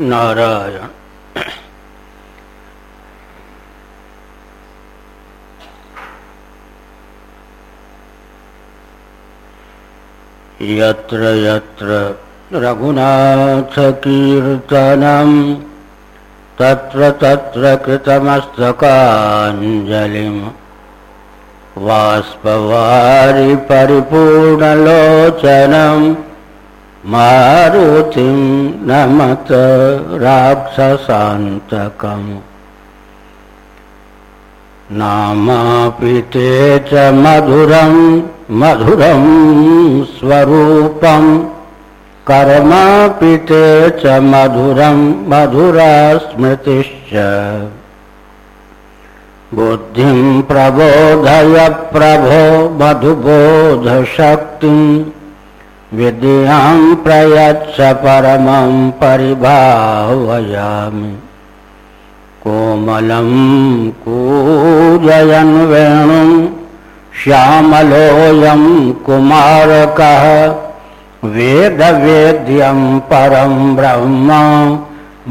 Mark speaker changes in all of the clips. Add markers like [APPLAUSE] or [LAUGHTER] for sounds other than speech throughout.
Speaker 1: नारायण। यत्र यत्र रघुनाथकीर्तनम् तत्र तत्र कृतमस्तकाञ्जलिम् वाष्पवारि परिपूर्णलोचनम् मारुतिं नमत राक्षसान्तकम्। नामापि च मधुरं मधुरं स्वरूपम्। कर्मापि ते च मधुरं मधुरा स्मृतिश्च बुद्धिं प्रबोधय प्रभो मधुबोधशक्तिम्। विद्यां प्रयच्छ परमं परिभावयामि। कोमलं कूजयन् वेणुं श्यामलोऽयं कुमारकः, वेदवेद्यं परं ब्रह्म,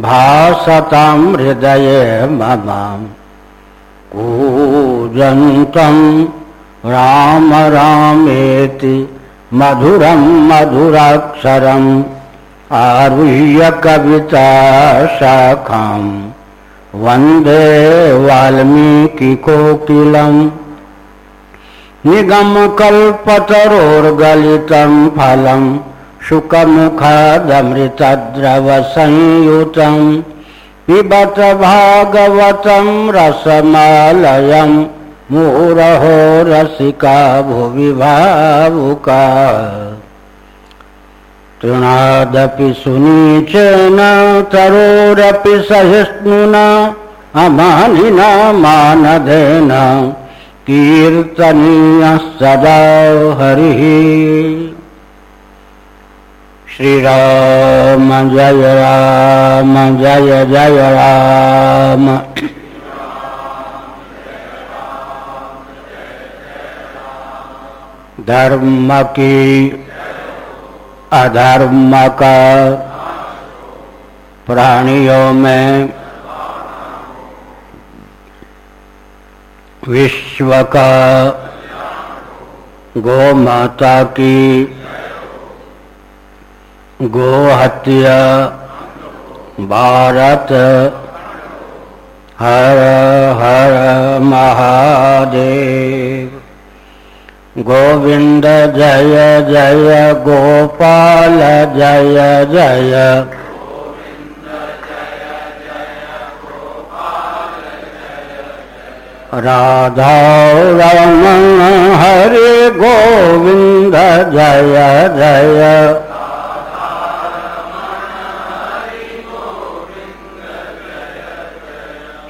Speaker 1: भासतां हृदये मम। कूजन्तं राम रामेति मधुरं मधुराक्षरम् आरुह्य कविता शाखाम् वंदे वाल्मीकिकोकिलम् निगमकल्पतरोर्गलितं फलं शुकमुखादमृतद्रवसंयुतं पिबत भागवतं रसमालयम् मुहुरहो रसिका भुवि भावुका तृणादपि सुनीचेन तरोरपि सहिष्णुना, अमानिना, मानधेन। कीर्तनीयः सदा हरिः। श्रीराम जय राम, जय जय राम। धर्म की, अधर्म का प्राणियों में विश्व का गो माता की गो हत्या भारत हर हर महादेव। गोविंद जय जय गोपाल जय जय। राधा रमण हरे गोविंद जय जय।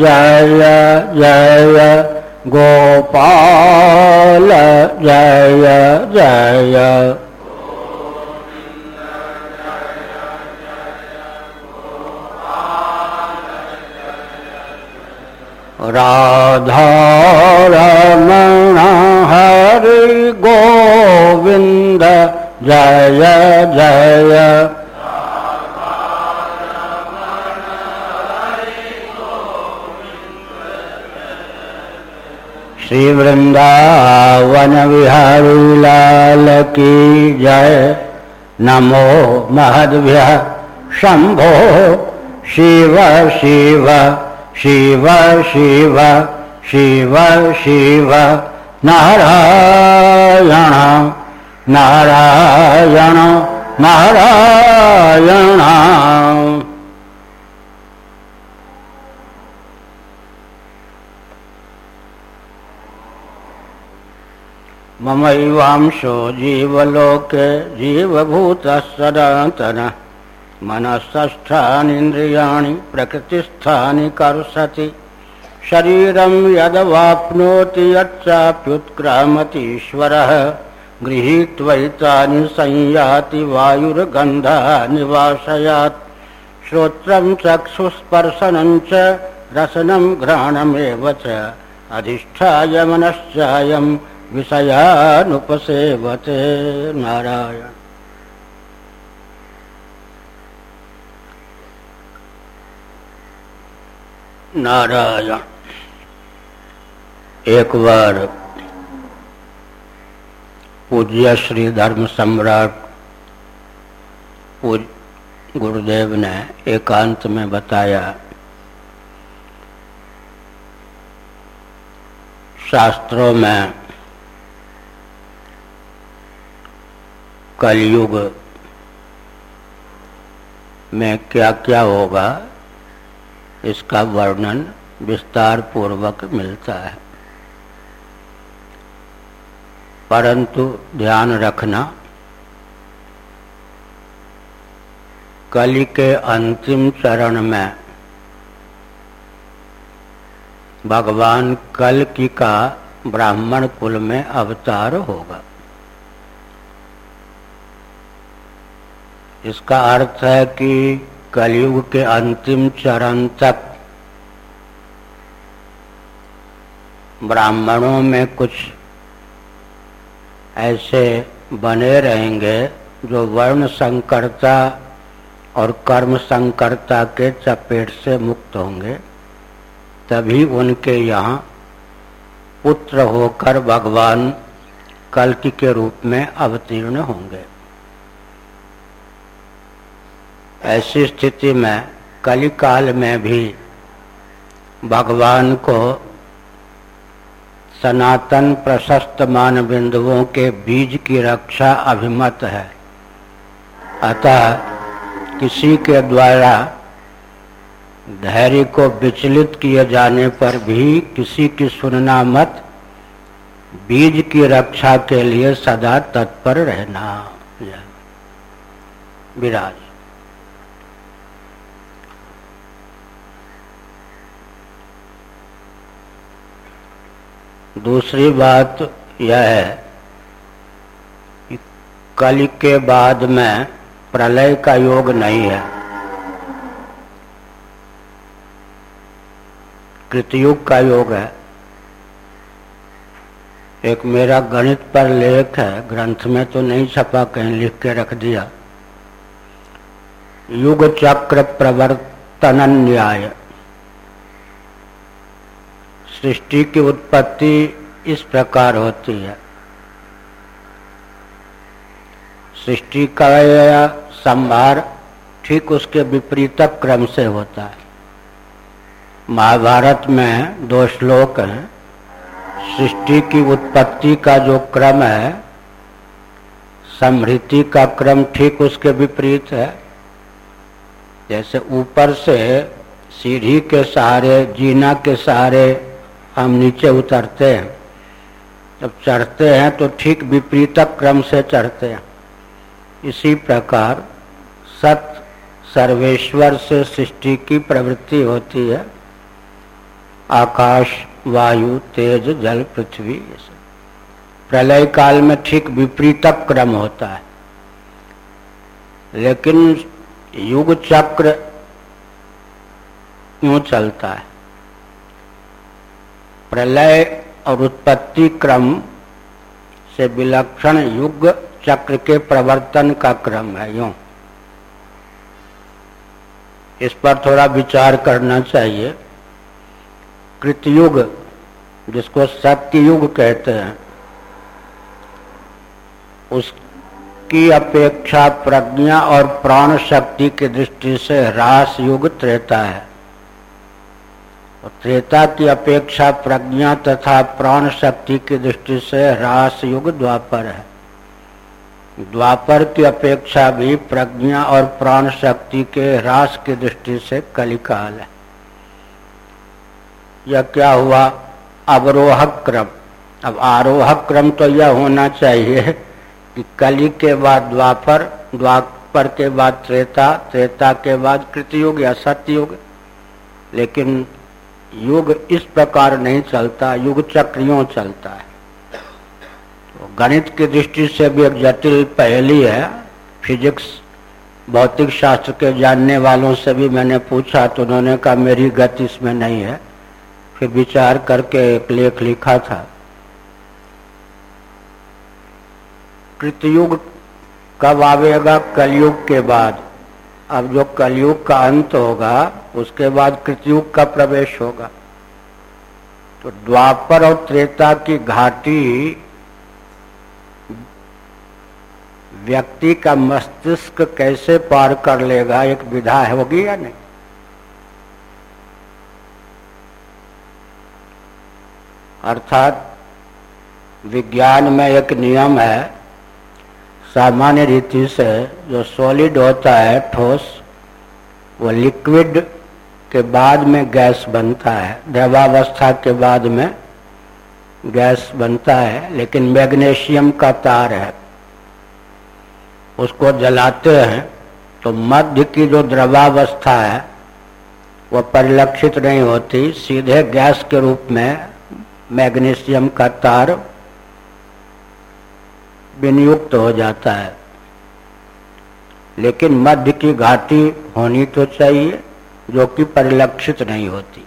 Speaker 1: जय जय गोपाल जय जय। राधा हरि गोविंद जय जय। श्री वृंदावन विहारी लाल की जय। नमो महद्भ्य शंभो शिव शिव शिव शिव शिव शिव। नारायण नारायण नारायण। ममैवांशो जीवलोके जीवभूतः सनातनः मनःस्थानीन्द्रियाणि प्रकृतिस्थानि कर्षति। शरीरं यदवाप्नोति यच्चाप्युत्क्रामतीश्वरः। गृहीत्वैतानि संयाति वायुर्गन्धः निवासयात्। श्रोत्रं चक्षुस्पर्शनं च रसनं घ्राणमेव च। अधिष्ठाय मनश्चायं विषयानुपसेवते नारायण। नारायण, एक बार पूज्य श्री धर्म सम्राट गुरुदेव ने एकांत में बताया, शास्त्रों में कलयुग में क्या क्या होगा, इसका वर्णन विस्तार पूर्वक मिलता है। परंतु ध्यान रखना, कलि के अंतिम चरण में भगवान कल की का ब्राह्मण कुल में अवतार होगा। इसका अर्थ है कि कलयुग के अंतिम चरण तक ब्राह्मणों में कुछ ऐसे बने रहेंगे जो वर्ण संकरता और कर्म संकरता के चपेट से मुक्त होंगे, तभी उनके यहाँ पुत्र होकर भगवान कल्कि के रूप में अवतीर्ण होंगे। ऐसी स्थिति में कलिकाल में भी भगवान को सनातन प्रशस्त मान बिंदुओं के बीज की रक्षा अभिमत है। अतः किसी के द्वारा धैर्य को विचलित किए जाने पर भी किसी की सुनना मत, बीज की रक्षा के लिए सदा तत्पर रहना। विराज। दूसरी बात यह है कि कल के बाद में प्रलय का योग नहीं है। कृतयुग का योग है। एक मेरा गणित पर लेख है, ग्रंथ में तो नहीं छपा, कहीं लिख के रख दिया। युग चक्र प्रवर्तन न्याय। सृष्टि की उत्पत्ति इस प्रकार होती है। सृष्टि का यह संभार ठीक उसके विपरीत क्रम से होता है। महाभारत में दो श्लोक हैं। सृष्टि की उत्पत्ति का जो क्रम है समृद्धि का क्रम ठीक उसके विपरीत है। जैसे ऊपर से सीढ़ी के सहारे, जीना के सहारे हम नीचे उतरते हैं। जब चढ़ते हैं तो ठीक विपरीत क्रम से चढ़ते हैं। इसी प्रकार सत सर्वेश्वर से सृष्टि की प्रवृत्ति होती है। आकाश, वायु, तेज, जल, पृथ्वी प्रलय काल में ठीक विपरीत क्रम होता है। लेकिन युग चक्र क्यों चलता है। प्रलय और उत्पत्ति क्रम से विलक्षण युग चक्र के प्रवर्तन का क्रम है यूँ। इस पर थोड़ा विचार करना चाहिए। कृतयुग, जिसको सत्ययुग कहते हैं, उसकी अपेक्षा प्रज्ञा और प्राण शक्ति की दृष्टि से रास युग त्रेता है। त्रेता की अपेक्षा प्रज्ञा तथा प्राण शक्ति की दृष्टि से रास युग द्वापर है। द्वापर की अपेक्षा भी प्रज्ञा और प्राण शक्ति के रास की दृष्टि से कलिकाल है। यह क्या हुआ? अवरोहक क्रम। अब आरोहक क्रम तो यह होना चाहिए कि कली के बाद द्वापर द्वापर के बाद त्रेता त्रेता के बाद कृतयुग या सत्ययुग। लेकिन युग इस प्रकार नहीं चलता, युग चक्रियों चलता है। तो गणित की दृष्टि से भी एक जटिल पहली है, फिजिक्स, भौतिक शास्त्र के जानने वालों से भी मैंने पूछा तो उन्होंने कहा, मेरी गति इसमें नहीं है। फिर विचार करके एक लेख लिखा था। कृतयुग कब आवेगा कलयुग के बाद अब जो कलयुग का अंत होगा, उसके बाद कृतयुग का प्रवेश होगा। तो द्वापर और त्रेता की घाटी व्यक्ति का मस्तिष्क कैसे पार कर लेगा, एक विधा होगी या नहीं? अर्थात, विज्ञान में एक नियम है सामान्य रीति से जो सॉलिड होता है, ठोस, वो लिक्विड के बाद में गैस बनता है। द्रवावस्था के बाद में गैस बनता है, लेकिन मैग्नीशियम का तार है। उसको जलाते हैं तो मध्य की जो द्रवावस्था है वह परिलक्षित नहीं होती। सीधे गैस के रूप में मैग्नीशियम का तार विनियुक्त हो जाता है। लेकिन मध्य की घाटी होनी तो चाहिए, जो कि परिलक्षित नहीं होती।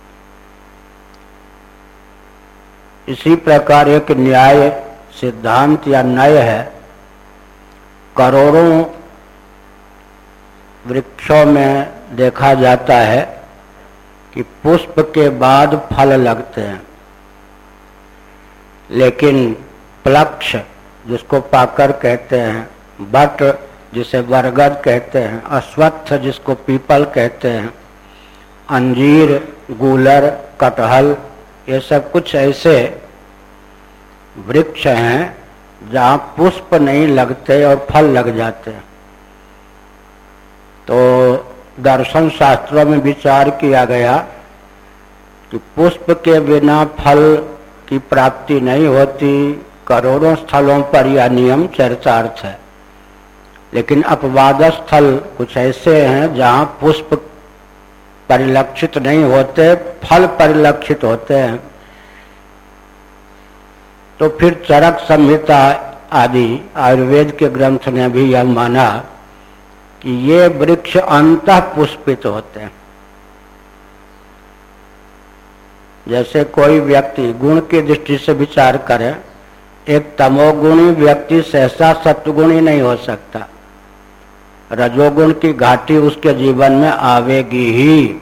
Speaker 1: इसी प्रकार एक न्याय सिद्धांत या नय है, करोड़ों वृक्षों में देखा जाता है कि पुष्प के बाद फल लगते हैं, लेकिन प्लक्ष जिसको पाकर कहते हैं, बट जिसे बरगद कहते हैं अश्वत्थ जिसको पीपल कहते हैं, अंजीर, गूलर, कटहल, ये सब कुछ ऐसे वृक्ष हैं जहाँ पुष्प नहीं लगते और फल लग जाते हैं। तो दर्शन शास्त्रों में विचार किया गया कि पुष्प के बिना फल की प्राप्ति नहीं होती करोड़ों स्थलों पर यह नियम चरितार्थ है। लेकिन अपवाद स्थल कुछ ऐसे हैं जहाँ पुष्प परिलक्षित नहीं होते, फल परिलक्षित होते हैं। तो फिर चरक संहिता आदि आयुर्वेद के ग्रंथ ने भी यह माना कि ये वृक्ष अंत पुष्पित होते हैं। जैसे कोई व्यक्ति गुण की दृष्टि से विचार करे एक तमोगुणी व्यक्ति सहसा सत्गुणी नहीं हो सकता। रजोगुण की घाटी उसके जीवन में आवेगी ही।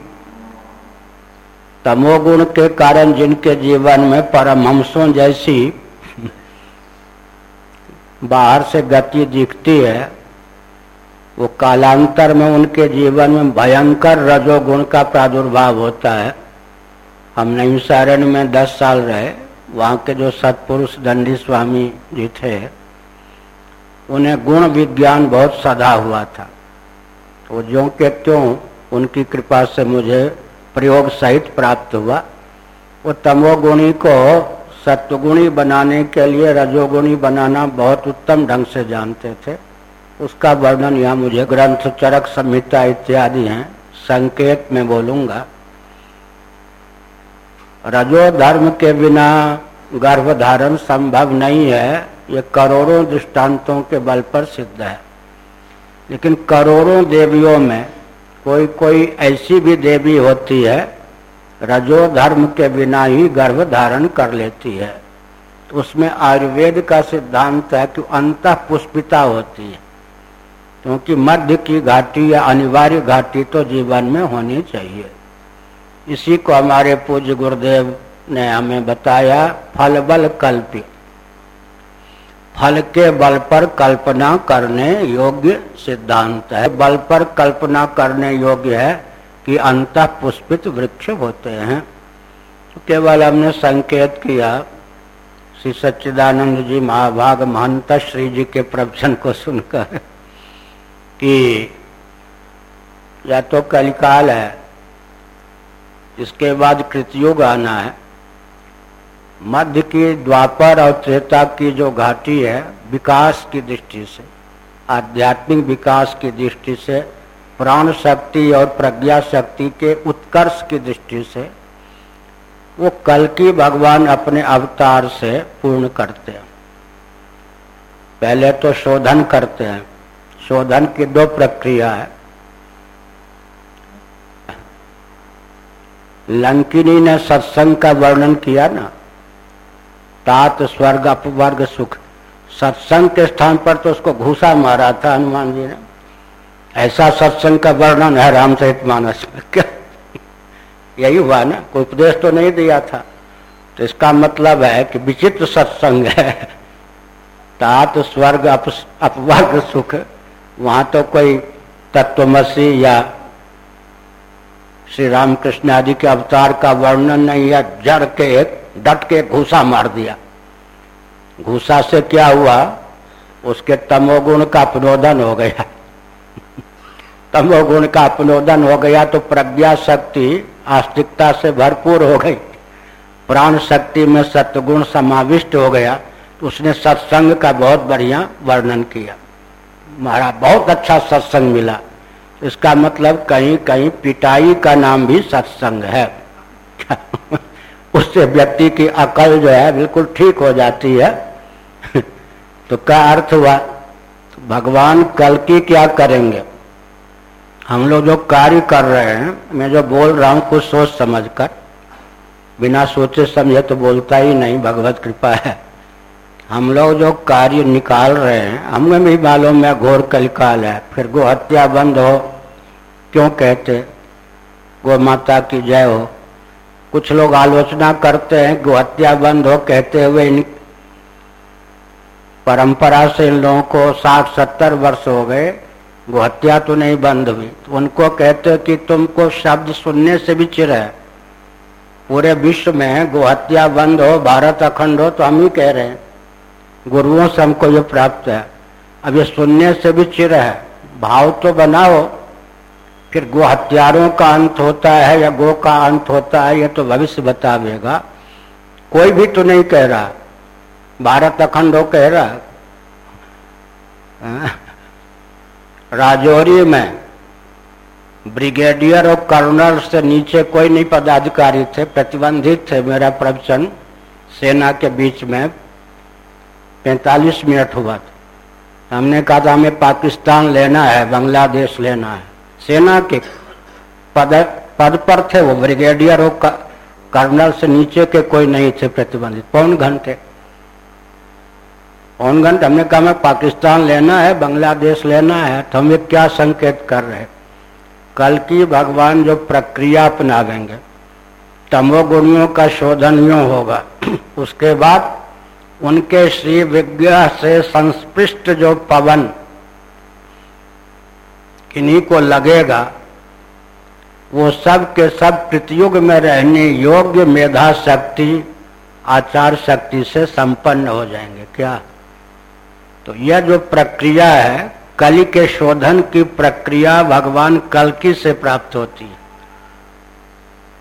Speaker 1: तमोगुण के कारण जिनके जीवन में परमहंसों जैसी [LAUGHS] बाहर से गति दिखती है, वो कालांतर में उनके जीवन में भयंकर रजोगुण का प्रादुर्भाव होता है। हम नैमिसारण में दस साल रहे वहाँ के जो सतपुरुष दंडी स्वामी जी थे, उन्हें गुण विज्ञान बहुत सदा हुआ था। तो जो के त्यों उनकी कृपा से मुझे प्रयोग सहित प्राप्त हुआ। वो तमोगुणी को सत्वगुणी बनाने के लिए रजोगुणी बनाना बहुत उत्तम ढंग से जानते थे। उसका वर्णन यहाँ मुझे ग्रंथ, चरक, संहिता इत्यादि हैं। संकेत में बोलूँगा। रजो धर्म के बिना गर्भ धारण संभव नहीं है। ये करोड़ों दृष्टांतों के बल पर सिद्ध है। लेकिन करोड़ों देवियों में कोई कोई ऐसी भी देवी होती है रजो धर्म के बिना ही गर्भ धारण कर लेती है। तो उसमें आयुर्वेद का सिद्धांत है कि अंत पुष्पिता होती है, क्योंकि मध्य की घाटी या अनिवार्य घाटी तो जीवन में होनी चाहिए। इसी को हमारे पूज्य गुरुदेव ने हमें बताया, फल बल कल्पित फल के बल पर कल्पना करने योग्य सिद्धांत है। बल पर कल्पना करने योग्य है कि अंत पुष्पित वृक्ष होते हैं। तो केवल हमने संकेत किया, श्री सच्चिदानंद जी महाभाग महंत श्री जी के प्रवचन को सुनकर, कि या तो कलिकाल है इसके बाद कृतयुग आना है। मध्य की, द्वापर और त्रेता की जो घाटी है, विकास की दृष्टि से, आध्यात्मिक विकास की दृष्टि से, प्राण शक्ति और प्रज्ञा शक्ति के उत्कर्ष की दृष्टि से, वो कल की भगवान अपने अवतार से पूर्ण करते हैं। पहले तो शोधन करते हैं। शोधन की दो प्रक्रिया है। लंकिनी ने सत्संग का वर्णन किया ना। तात स्वर्ग अपवर्ग सुख। सत्संग के स्थान पर तो उसको घूसा मारा था हनुमान जी ने। ऐसा सत्संग का वर्णन है रामचरित मानस में। [LAUGHS] क्या? यही हुआ ना। कोई उपदेश तो नहीं दिया था। तो इसका मतलब है कि विचित्र सत्संग है। [LAUGHS] तात स्वर्ग अप, अपवर्ग सुख। वहाँ तो कोई तत्वमसी या श्री रामकृष्ण आदि के अवतार का वर्णन नहीं है, जड़ के एक डट के घूसा मार दिया। घूसा से क्या हुआ? उसके तमोगुण का अपनोदन हो गया। [LAUGHS] तमोगुण का अपनोदन हो गया तो प्रज्ञा शक्ति आस्तिकता से भरपूर हो गई। प्राण शक्ति में सत्गुण समाविष्ट हो गया तो उसने सत्संग का बहुत बढ़िया वर्णन किया। महाराज, बहुत अच्छा सत्संग मिला। इसका मतलब कहीं कहीं पिटाई का नाम भी सत्संग है। [LAUGHS] उससे व्यक्ति की अकल जो है बिल्कुल ठीक हो जाती है। [LAUGHS] तो क्या अर्थ हुआ? तो भगवान कल की क्या करेंगे? हम लोग जो कार्य कर रहे हैं, मैं जो बोल रहा हूँ, कुछ सोच समझ कर बिना सोचे समझे तो बोलता ही नहीं, भगवत कृपा है। हम लोग जो कार्य निकाल रहे हैं हमें भी मालूम है घोर कल कलिकाल है, फिर गो हत्या बंद हो, क्यों कहते? गो माता की जय हो। कुछ लोग आलोचना करते हैं, गो हत्या बंद हो कहते हुए इन परंपरा से इन लोगों को साठ, सत्तर वर्ष हो गए, गो हत्या तो नहीं बंद हुई। तो उनको कहते कि तुमको शब्द सुनने से भी चिर है। पूरे विश्व में गो हत्या बंद हो, भारत अखंड हो तो हम ही कह रहे हैं। गुरुओं से हमको ये प्राप्त है। अब ये सुनने से भी चिर है। भाव तो बनाओ। फिर गो हत्यारों का अंत होता है या गो का अंत होता है, ये तो भविष्य बतावेगा। कोई भी तो नहीं कह रहा। भारत अखंड हो कह रहा। हाँ। राजौरी में ब्रिगेडियर और कर्नल से नीचे कोई नहीं पदाधिकारी थे, प्रतिबंधित थे मेरा प्रवचन सेना के बीच में। 45 मिनट हुआ था। हमने कहा था, हमें पाकिस्तान लेना है, बांग्लादेश लेना है। सेना के पद पद पर थे वो, ब्रिगेडियर हो कर्नल से नीचे के कोई नहीं थे प्रतिबंधित। पौन घंटे। पौन घंटे हमने कहा मैं पाकिस्तान लेना है, बांग्लादेश लेना है तो हम क्या संकेत कर रहे कल की भगवान जो प्रक्रिया अपनावेंगे तमोगुणियों का शोधन यो होगा। [CLEARS THROAT] उसके बाद उनके श्री विग्रह से संस्पृष्ट जो पवन किन्हीं को लगेगा, वो सब के सब प्रतयुग में रहने योग्य मेधा शक्ति, आचार शक्ति से संपन्न हो जाएँगे। क्या? तो यह जो प्रक्रिया है, कली के शोधन की प्रक्रिया भगवान कलकी से प्राप्त होती है।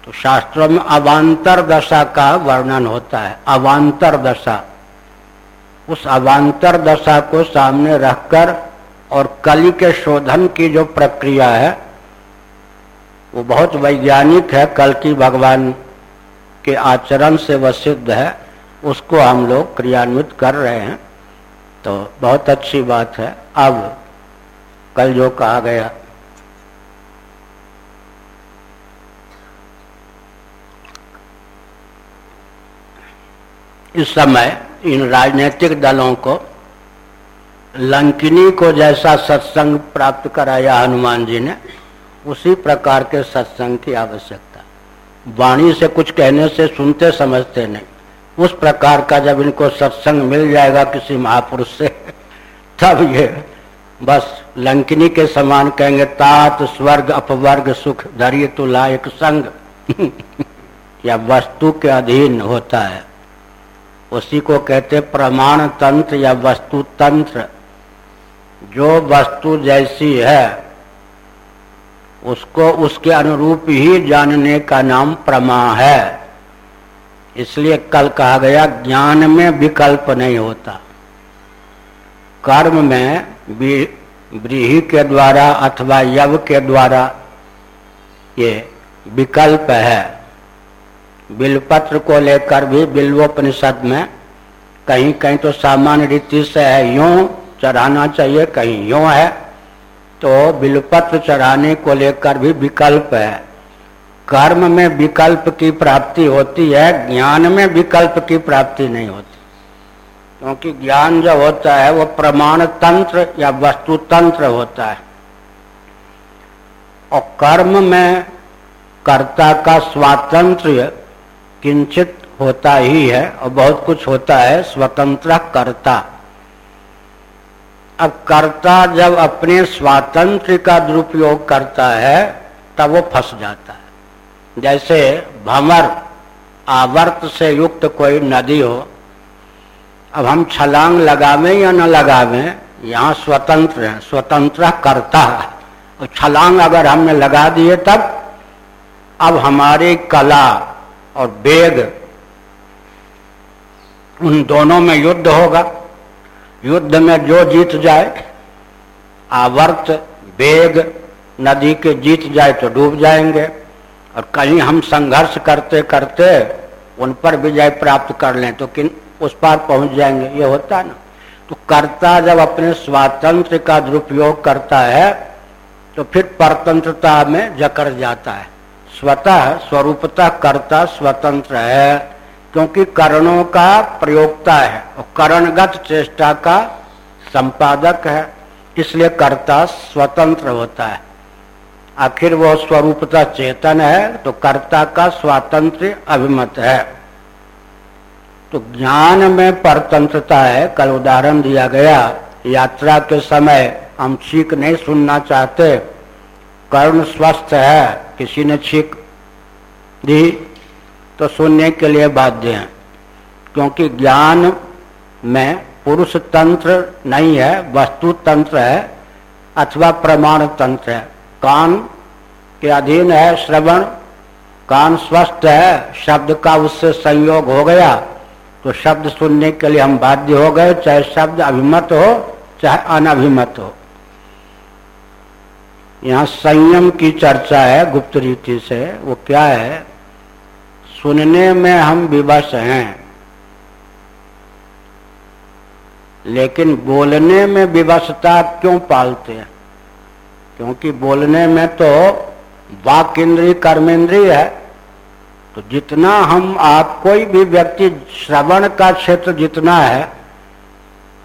Speaker 1: तो शास्त्रों में अवान्तर दशा का वर्णन होता है। अवान्तर दशा। उस अवान्तर दशा को सामने रखकर और कली के शोधन की जो प्रक्रिया है, वो बहुत वैज्ञानिक है, कल की भगवान के आचरण से वह सिद्ध है, उसको हम लोग क्रियान्वित कर रहे हैं। तो बहुत अच्छी बात है। अब कल जो कहा गया। इस समय इन राजनीतिक दलों को, लंकिनी को जैसा सत्संग प्राप्त कराया हनुमान जी ने, उसी प्रकार के सत्संग की आवश्यकता। वाणी से कुछ कहने से सुनते समझते नहीं। उस प्रकार का जब इनको सत्संग मिल जाएगा किसी महापुरुष से, तब ये बस लंकिनी के समान कहेंगे, तात, स्वर्ग, अपवर्ग, सुख धैर्य तुला एक संग। [LAUGHS] या वस्तु के अधीन होता है। उसी को कहते प्रमाण तंत्र या वस्तु तंत्र जो वस्तु जैसी है, उसको उसके अनुरूप ही जानने का नाम प्रमा है। इसलिए कल कहा गया, ज्ञान में विकल्प नहीं होता। कर्म में व्रीहि के द्वारा अथवा यव के द्वारा ये विकल्प है। बिलपत्र को लेकर भी बिल्वोपनिषद में कहीं कहीं तो सामान्य रीति से है, यूँ चढ़ाना चाहिए, कहीं यूँ है तो बिलपत्र चढ़ाने को लेकर भी विकल्प है। कर्म में विकल्प की प्राप्ति होती है, ज्ञान में विकल्प की प्राप्ति नहीं होती। क्योंकि ज्ञान जो होता है, वो प्रमाण तंत्र या वस्तु तंत्र होता है। और कर्म में कर्ता का स्वातंत्र किंचित होता ही है और बहुत कुछ होता है स्वतंत्र कर्ता। अब कर्ता जब अपने स्वातंत्र का दुरुपयोग करता है, तब वो फंस जाता है। जैसे भमर आवर्त से युक्त कोई नदी हो, अब हम छलांग लगावे या न लगावे, यहाँ स्वतंत्र है स्वतंत्र करता है। और छलांग अगर हमने लगा दिए तब, अब हमारी कला और वेग उन दोनों में युद्ध होगा। युद्ध में जो जीत जाए, आवर्त वेग नदी के जीत जाए तो डूब जाएँगे। और कहीं हम संघर्ष करते करते उन पर विजय प्राप्त कर लें तो किन उस पार पहुँच जाएँगे, ये होता है ना। तो कर्ता जब अपने स्वातंत्र का दुरुपयोग करता है तो फिर परतंत्रता में जकड़ जाता है। स्वतः स्वरूपता कर्ता स्वतंत्र है, क्योंकि करणों का प्रयोगता है और करणगत चेष्टा का संपादक है, इसलिए कर्ता स्वतंत्र होता है। आखिर वो स्वरूपता चेतन है तो कर्ता का स्वातंत्र अभिमत है। तो ज्ञान में परतंत्रता है, कल उदाहरण दिया गया, यात्रा के समय हम छीक नहीं सुनना चाहते, कर्ण स्वस्थ है किसी ने छीक दी तो सुनने के लिए बाध्य हैं, क्योंकि ज्ञान में पुरुष तंत्र नहीं है, वस्तु तंत्र है, अथवा प्रमाण तंत्र है। कान के अधीन है श्रवण, कान स्वस्थ है, शब्द का उससे संयोग हो गया तो शब्द सुनने के लिए हम बाध्य हो गए, चाहे शब्द अभिमत हो, चाहे अनभिमत हो। यहाँ संयम की चर्चा है, गुप्त रीति से, वो क्या है? सुनने में हम विवश हैं, लेकिन बोलने में विवशता क्यों पालते हैं? क्योंकि बोलने में तो वाक इंद्री कर्मेंद्रीय है तो जितना हम आप कोई भी व्यक्ति, श्रवण का क्षेत्र जितना है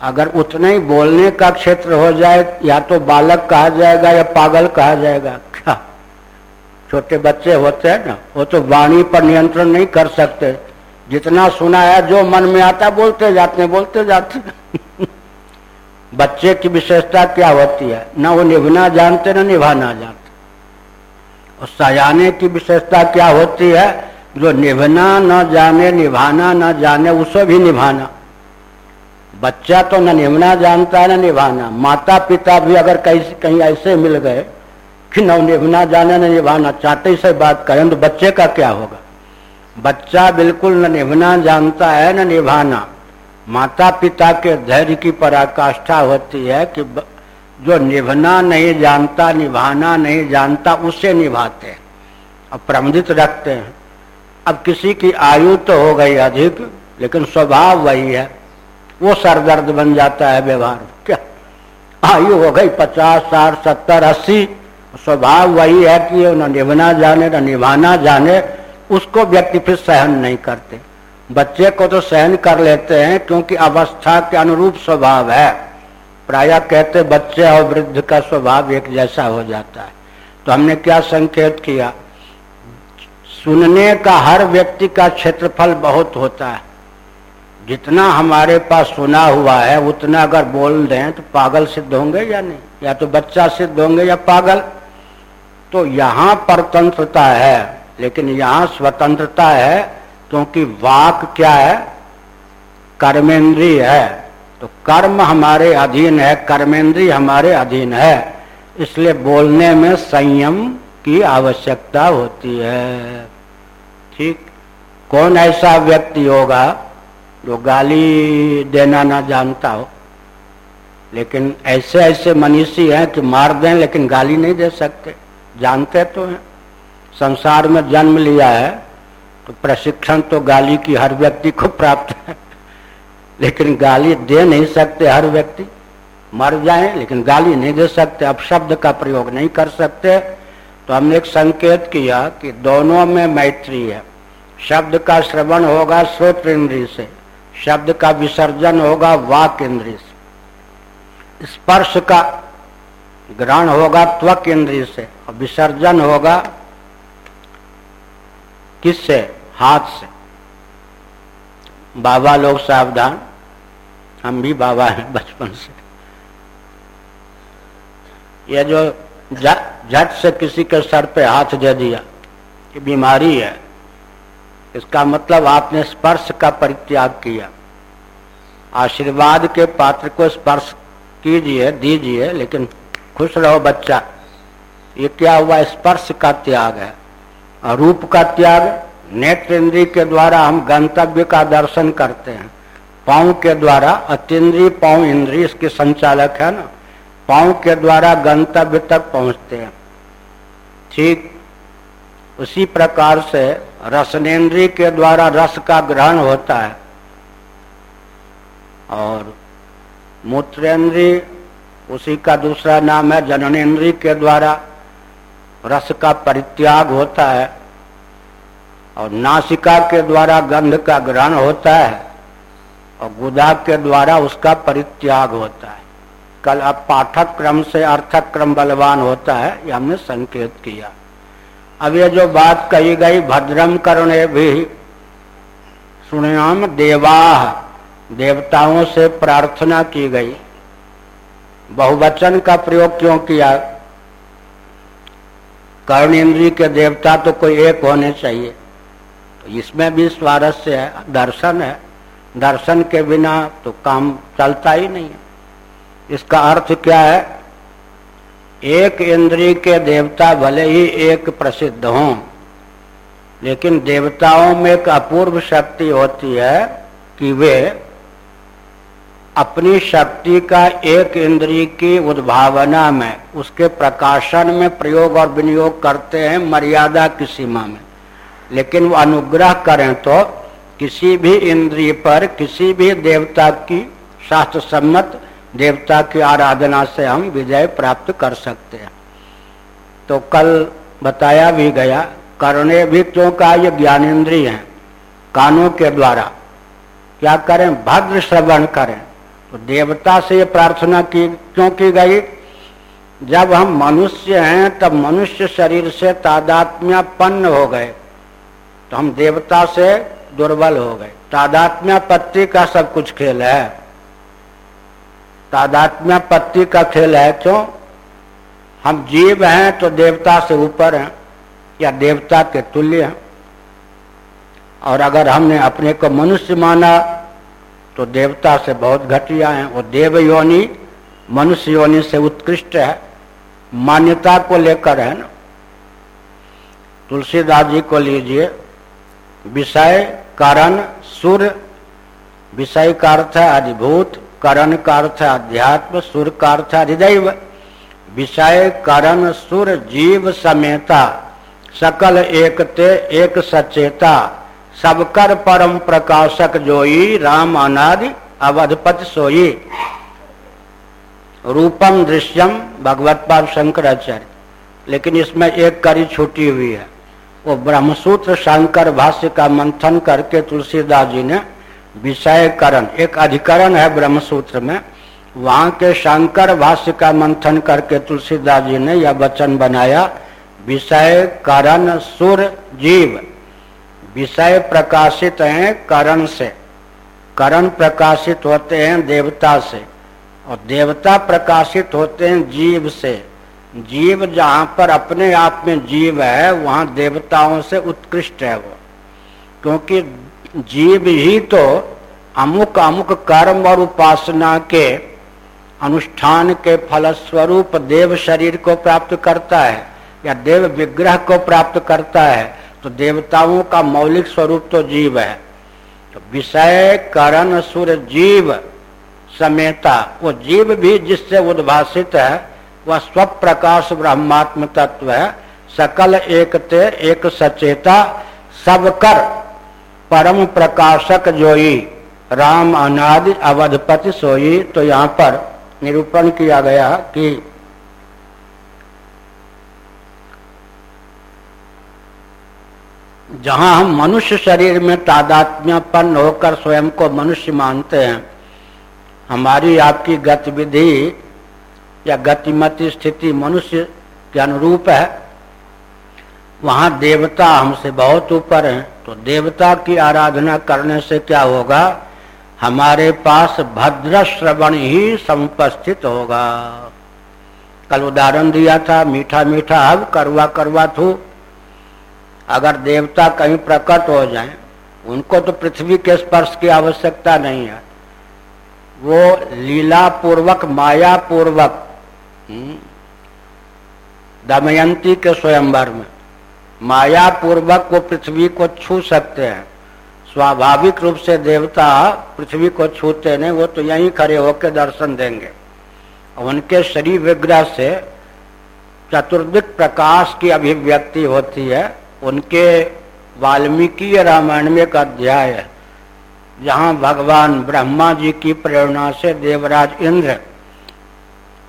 Speaker 1: अगर उतना ही बोलने का क्षेत्र हो जाए, या तो बालक कहा जाएगा या पागल कहा जाएगा। क्या? छोटे बच्चे होते हैं ना, वो तो वाणी पर नियंत्रण नहीं कर सकते। जितना सुना है जो मन में आता, बोलते जाते बोलते जाते [LAUGHS] बच्चे की विशेषता क्या होती है? न वो निभना जानते, न निभाना जानते। और सजाने की विशेषता क्या होती है? जो निभना न जाने, निभाना न जाने, उसे भी निभाना। बच्चा तो न निभना जानता है, न निभाना। माता पिता भी अगर कहीं कहीं ऐसे मिल गए कि न निभना जाने, न निभाना, चाहते से बात करें तो बच्चे का क्या होगा? बच्चा बिल्कुल न निभना जानता है, न निभाना। माता पिता के धैर्य की पराकाष्ठा होती है कि जो निभना नहीं जानता, निभाना नहीं जानता, उसे निभाते हैं। और प्रमदित रखते हैं। अब किसी की आयु तो हो गई अधिक, लेकिन स्वभाव वही है। वो सरदर्द बन जाता है व्यवहार। क्या? आयु हो गई पचास, साठ, सत्तर, अस्सी। स्वभाव वही है कि न निभना जाने, न निभाना जाने, उसको व्यक्ति फिर सहन नहीं करते। बच्चे को तो सहन कर लेते हैं क्योंकि अवस्था के अनुरूप स्वभाव है। प्राय कहते बच्चे और वृद्ध का स्वभाव एक जैसा हो जाता है। तो हमने क्या संकेत किया? सुनने का हर व्यक्ति का क्षेत्रफल बहुत होता है। जितना हमारे पास सुना हुआ है, उतना अगर बोल दें तो पागल सिद्ध होंगे या नहीं? या तो बच्चा सिद्ध होंगे या पागल? तो यहाँ परतंत्रता है, लेकिन यहाँ स्वतंत्रता है, क्योंकि वाक क्या है? कर्मेंद्रीय है। तो कर्म हमारे अधीन है, कर्मेंद्रीय हमारे अधीन है। इसलिए बोलने में संयम की आवश्यकता होती है। ठीक? कौन ऐसा व्यक्ति होगा जो गाली देना ना जानता हो। लेकिन ऐसे ऐसे मनीषी हैं कि मार दें, लेकिन गाली नहीं दे सकते। जानते तो हैं। संसार में जन्म लिया है तो प्रशिक्षण तो गाली की हर व्यक्ति को प्राप्त है। लेकिन गाली दे नहीं सकते हर व्यक्ति। मर जाए, लेकिन गाली नहीं दे सकते। अब शब्द का प्रयोग नहीं कर सकते। तो हमने एक संकेत किया कि दोनों में मैत्री है। शब्द का श्रवण होगा श्रोत इंद्री से। शब्द का विसर्जन होगा वाक इंद्री से। स्पर्श का ग्रहण होगा त्वक इंद्रिय से और विसर्जन होगा किससे? हाथ से। बाबा लोग सावधान। हम भी बाबा हैं बचपन से। यह जो झट से किसी के सर पे हाथ दे दिया, ये बीमारी है। इसका मतलब आपने स्पर्श का परित्याग किया। आशीर्वाद के पात्र को स्पर्श कीजिए, दीजिए, लेकिन खुश रहो बच्चा। ये क्या हुआ? स्पर्श का त्याग है। रूप का त्याग नेत्र इंद्री के द्वारा हम गंतव्य का दर्शन करते हैं। पाँव के द्वारा अत्यंद्रीय पाँव इंद्री इसके संचालक है ना। पाँव के द्वारा गंतव्य तक पहुँचते हैं। ठीक उसी प्रकार से रसनेन्द्रीय के द्वारा रस का ग्रहण होता है। और मूत्रेंद्रीय उसी का दूसरा नाम है जननेन्द्रीय के द्वारा रस का परित्याग होता है और नासिका के द्वारा गंध का ग्रहण होता है और गुदा के द्वारा उसका परित्याग होता है। कल अब पाठक क्रम से अर्थक क्रम बलवान होता है, ये हमने संकेत किया। अब ये जो बात कही गई, भद्रम करने भी सुनाम देवाह देवताओं से प्रार्थना की गई। बहुवचन का प्रयोग क्यों किया? कर्ण इंद्री के देवता तो कोई एक होने चाहिए। तो इसमें भी स्वारस्य है, दर्शन है। दर्शन के बिना तो काम चलता ही नहीं है। इसका अर्थ क्या है? एक इंद्री के देवता भले ही एक प्रसिद्ध हों, लेकिन देवताओं में एक अपूर्व शक्ति होती है कि वे अपनी शक्ति का एक इंद्री की उद्भावना में, उसके प्रकाशन में प्रयोग और विनियोग करते हैं मर्यादा की सीमा में। लेकिन वो अनुग्रह करें तो किसी भी इंद्रिय पर, किसी भी देवता की शास्त्र सम्मत देवता की आराधना से हम विजय प्राप्त कर सकते हैं। तो कल बताया भी गया करने भी क्यों का ये ज्ञानेन्द्रिय है, कानों के द्वारा। क्या करें? भद्र श्रवण करें। तो देवता से ये प्रार्थना की क्यों की गई? जब हम मनुष्य हैं, तब मनुष्य शरीर से तादात्म्यपन्न हो गए। तो हम देवता से दुर्बल हो गए। तादात्म्यपत्ति का सब कुछ खेल है। तादात्म्यपत्ति का खेल है, क्यों? हम जीव हैं तो देवता से ऊपर हैं, या देवता के तुल्य हैं। और अगर हमने अपने को मनुष्य माना तो देवता से बहुत घटिया है। वो देव योनि मनुष्य योनि से उत्कृष्ट है। मान्यता को लेकर है ना। तुलसीदास जी को लीजिए। विषय कारण सुर विषय का अर्थ है अधिभूत। करण का अर्थ अध्यात्म सुर का अर्थ हृदय, विषय करण सुर जीव समेता, सकल एकते एक सचेता सबकर परम प्रकाशक जोई, राम अनादि अवधपत सोई। रूपम दृश्यम, भगवत पाद शंकराचार्य। लेकिन इसमें एक कड़ी छुटी हुई है। वो ब्रह्मसूत्र शंकर भाष्य का मंथन करके तुलसीदास जी ने विषय करण एक अधिकरण है ब्रह्म सूत्र में। वहाँ के शंकर भाष्य का मंथन करके तुलसीदास जी ने यह वचन बनाया विषय करण सुर जीव। विषय प्रकाशित हैं करण से। करण प्रकाशित होते हैं देवता से और देवता प्रकाशित होते हैं जीव से। जीव जहाँ पर अपने आप में जीव है, वहाँ देवताओं से उत्कृष्ट है वो। क्योंकि जीव ही तो अमुक अमुक कर्म और उपासना के अनुष्ठान के फलस्वरूप देव शरीर को प्राप्त करता है या देव विग्रह को प्राप्त करता है तो देवताओं का मौलिक स्वरूप तो जीव है। तो विषय, करण, सुर, जीव समेता, वो जीव भी जिससे उद्भाषित है, वह स्व प्रकाश ब्रह्मात्म तत्व है। सकल एकते, एक सचेता, सब कर। परम प्रकाशक जोई, राम अनादि अवधपति सोई तो यहाँ पर निरूपण किया गया कि जहाँ हम मनुष्य शरीर में तादात्म्यपन्न होकर स्वयं को मनुष्य मानते हैं, हमारी आपकी गतिविधि या गतिमती स्थिति मनुष्य के अनुरूप है। वहाँ देवता हमसे बहुत ऊपर है। तो देवता की आराधना करने से क्या होगा? हमारे पास भद्र श्रवण ही समुपस्थित होगा। कल उदाहरण दिया था मीठा मीठा अब करवा करवा थू। अगर देवता कहीं प्रकट हो जाए उनको तो पृथ्वी के स्पर्श की आवश्यकता नहीं है। वो लीला पूर्वक माया पूर्वक हम्म, दमयंती के स्वयंवर में। माया पूर्वक वो पृथ्वी को छू सकते हैं। स्वाभाविक रूप से देवता पृथ्वी को छूते नहीं, वो तो यहीं खड़े होकर दर्शन देंगे। उनके शरीर विग्रह से चतुर्दिक प्रकाश की अभिव्यक्ति होती है। उनके वाल्मीकि रामायण में एक अध्याय है, जहाँ भगवान ब्रह्मा जी की प्रेरणा से देवराज इंद्र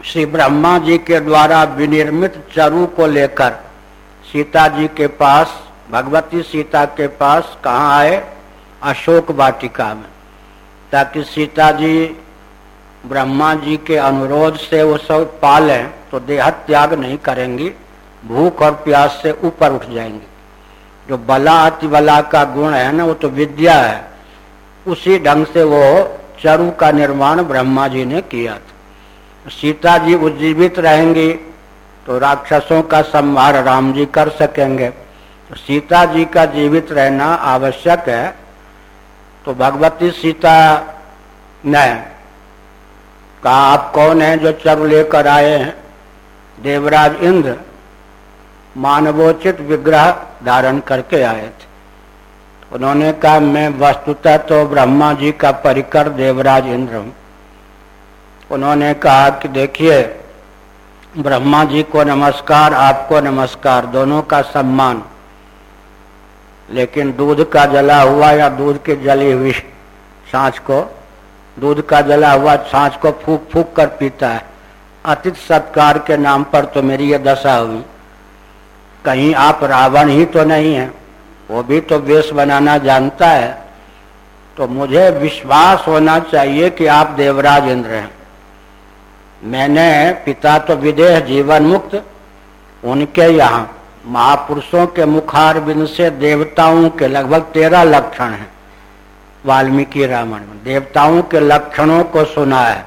Speaker 1: श्री ब्रह्मा जी के द्वारा विनिर्मित चरु को लेकर सीता जी के पास, भगवती सीता के पास कहाँ आए? अशोक वाटिका में। ताकि सीता जी ब्रह्मा जी के अनुरोध से वो सब पालें तो देह त्याग नहीं करेंगी, भूख और प्यास से ऊपर उठ जाएँगी। जो बला, अति बला का गुण है ना, वो तो विद्या है। उसी ढंग से वो चरु का निर्माण ब्रह्मा जी ने किया था। सीता जी उज्जीवित रहेंगी तो राक्षसों का संहार राम जी कर सकेंगे। तो सीता जी का जीवित रहना आवश्यक है। तो भगवती सीता ने कहा, आप कौन हैं जो चरु लेकर आए हैं? देवराज इंद्र मानवोचित विग्रह धारण करके आए थे। उन्होंने कहा, मैं वस्तुतः तो ब्रह्मा जी का परिकर देवराज इंद्र हूँ। उन्होंने कहा कि, देखिए ब्रह्मा जी को नमस्कार, आपको नमस्कार, दोनों का सम्मान। लेकिन दूध का जला हुआ या दूध की जली हुई सांच को, दूध का जला हुआ सांच को फूक फूक कर पीता है। अतिथ सत्कार के नाम पर तो मेरी ये दशा हुई। कहीं आप रावण ही तो नहीं है, वो भी तो वेश बनाना जानता है। तो मुझे विश्वास होना चाहिए कि आप देवराज इंद्र हैं। मैंने पिता तो विदेह जीवन मुक्त उनके यहाँ महापुरुषों के मुखार बिंद से देवताओं के लगभग तेरह लक्षण हैं। वाल्मीकि रामायण में देवताओं के लक्षणों को सुना है।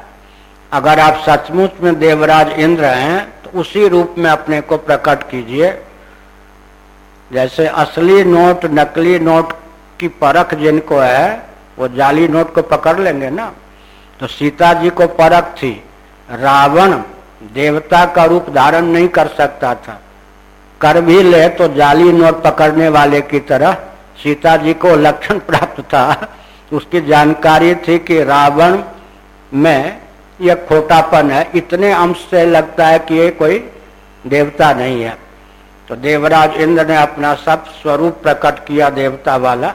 Speaker 1: अगर आप सचमुच में देवराज इंद्र हैं तो उसी रूप में अपने को प्रकट कीजिए। जैसे असली नोट, नकली नोट की परख जिनको है, वो जाली नोट को पकड़ लेंगे ना? तो सीता जी को परख थी। रावण देवता का रूप धारण नहीं कर सकता था। कर भी ले तो जाली नोट पकड़ने वाले की तरह सीता जी को लक्षण प्राप्त था। उसकी जानकारी थी कि रावण में यह खोटापन है। इतने अंश से लगता है कि ये कोई देवता नहीं है। तो देवराज इंद्र ने अपना सब स्वरूप प्रकट किया देवता वाला।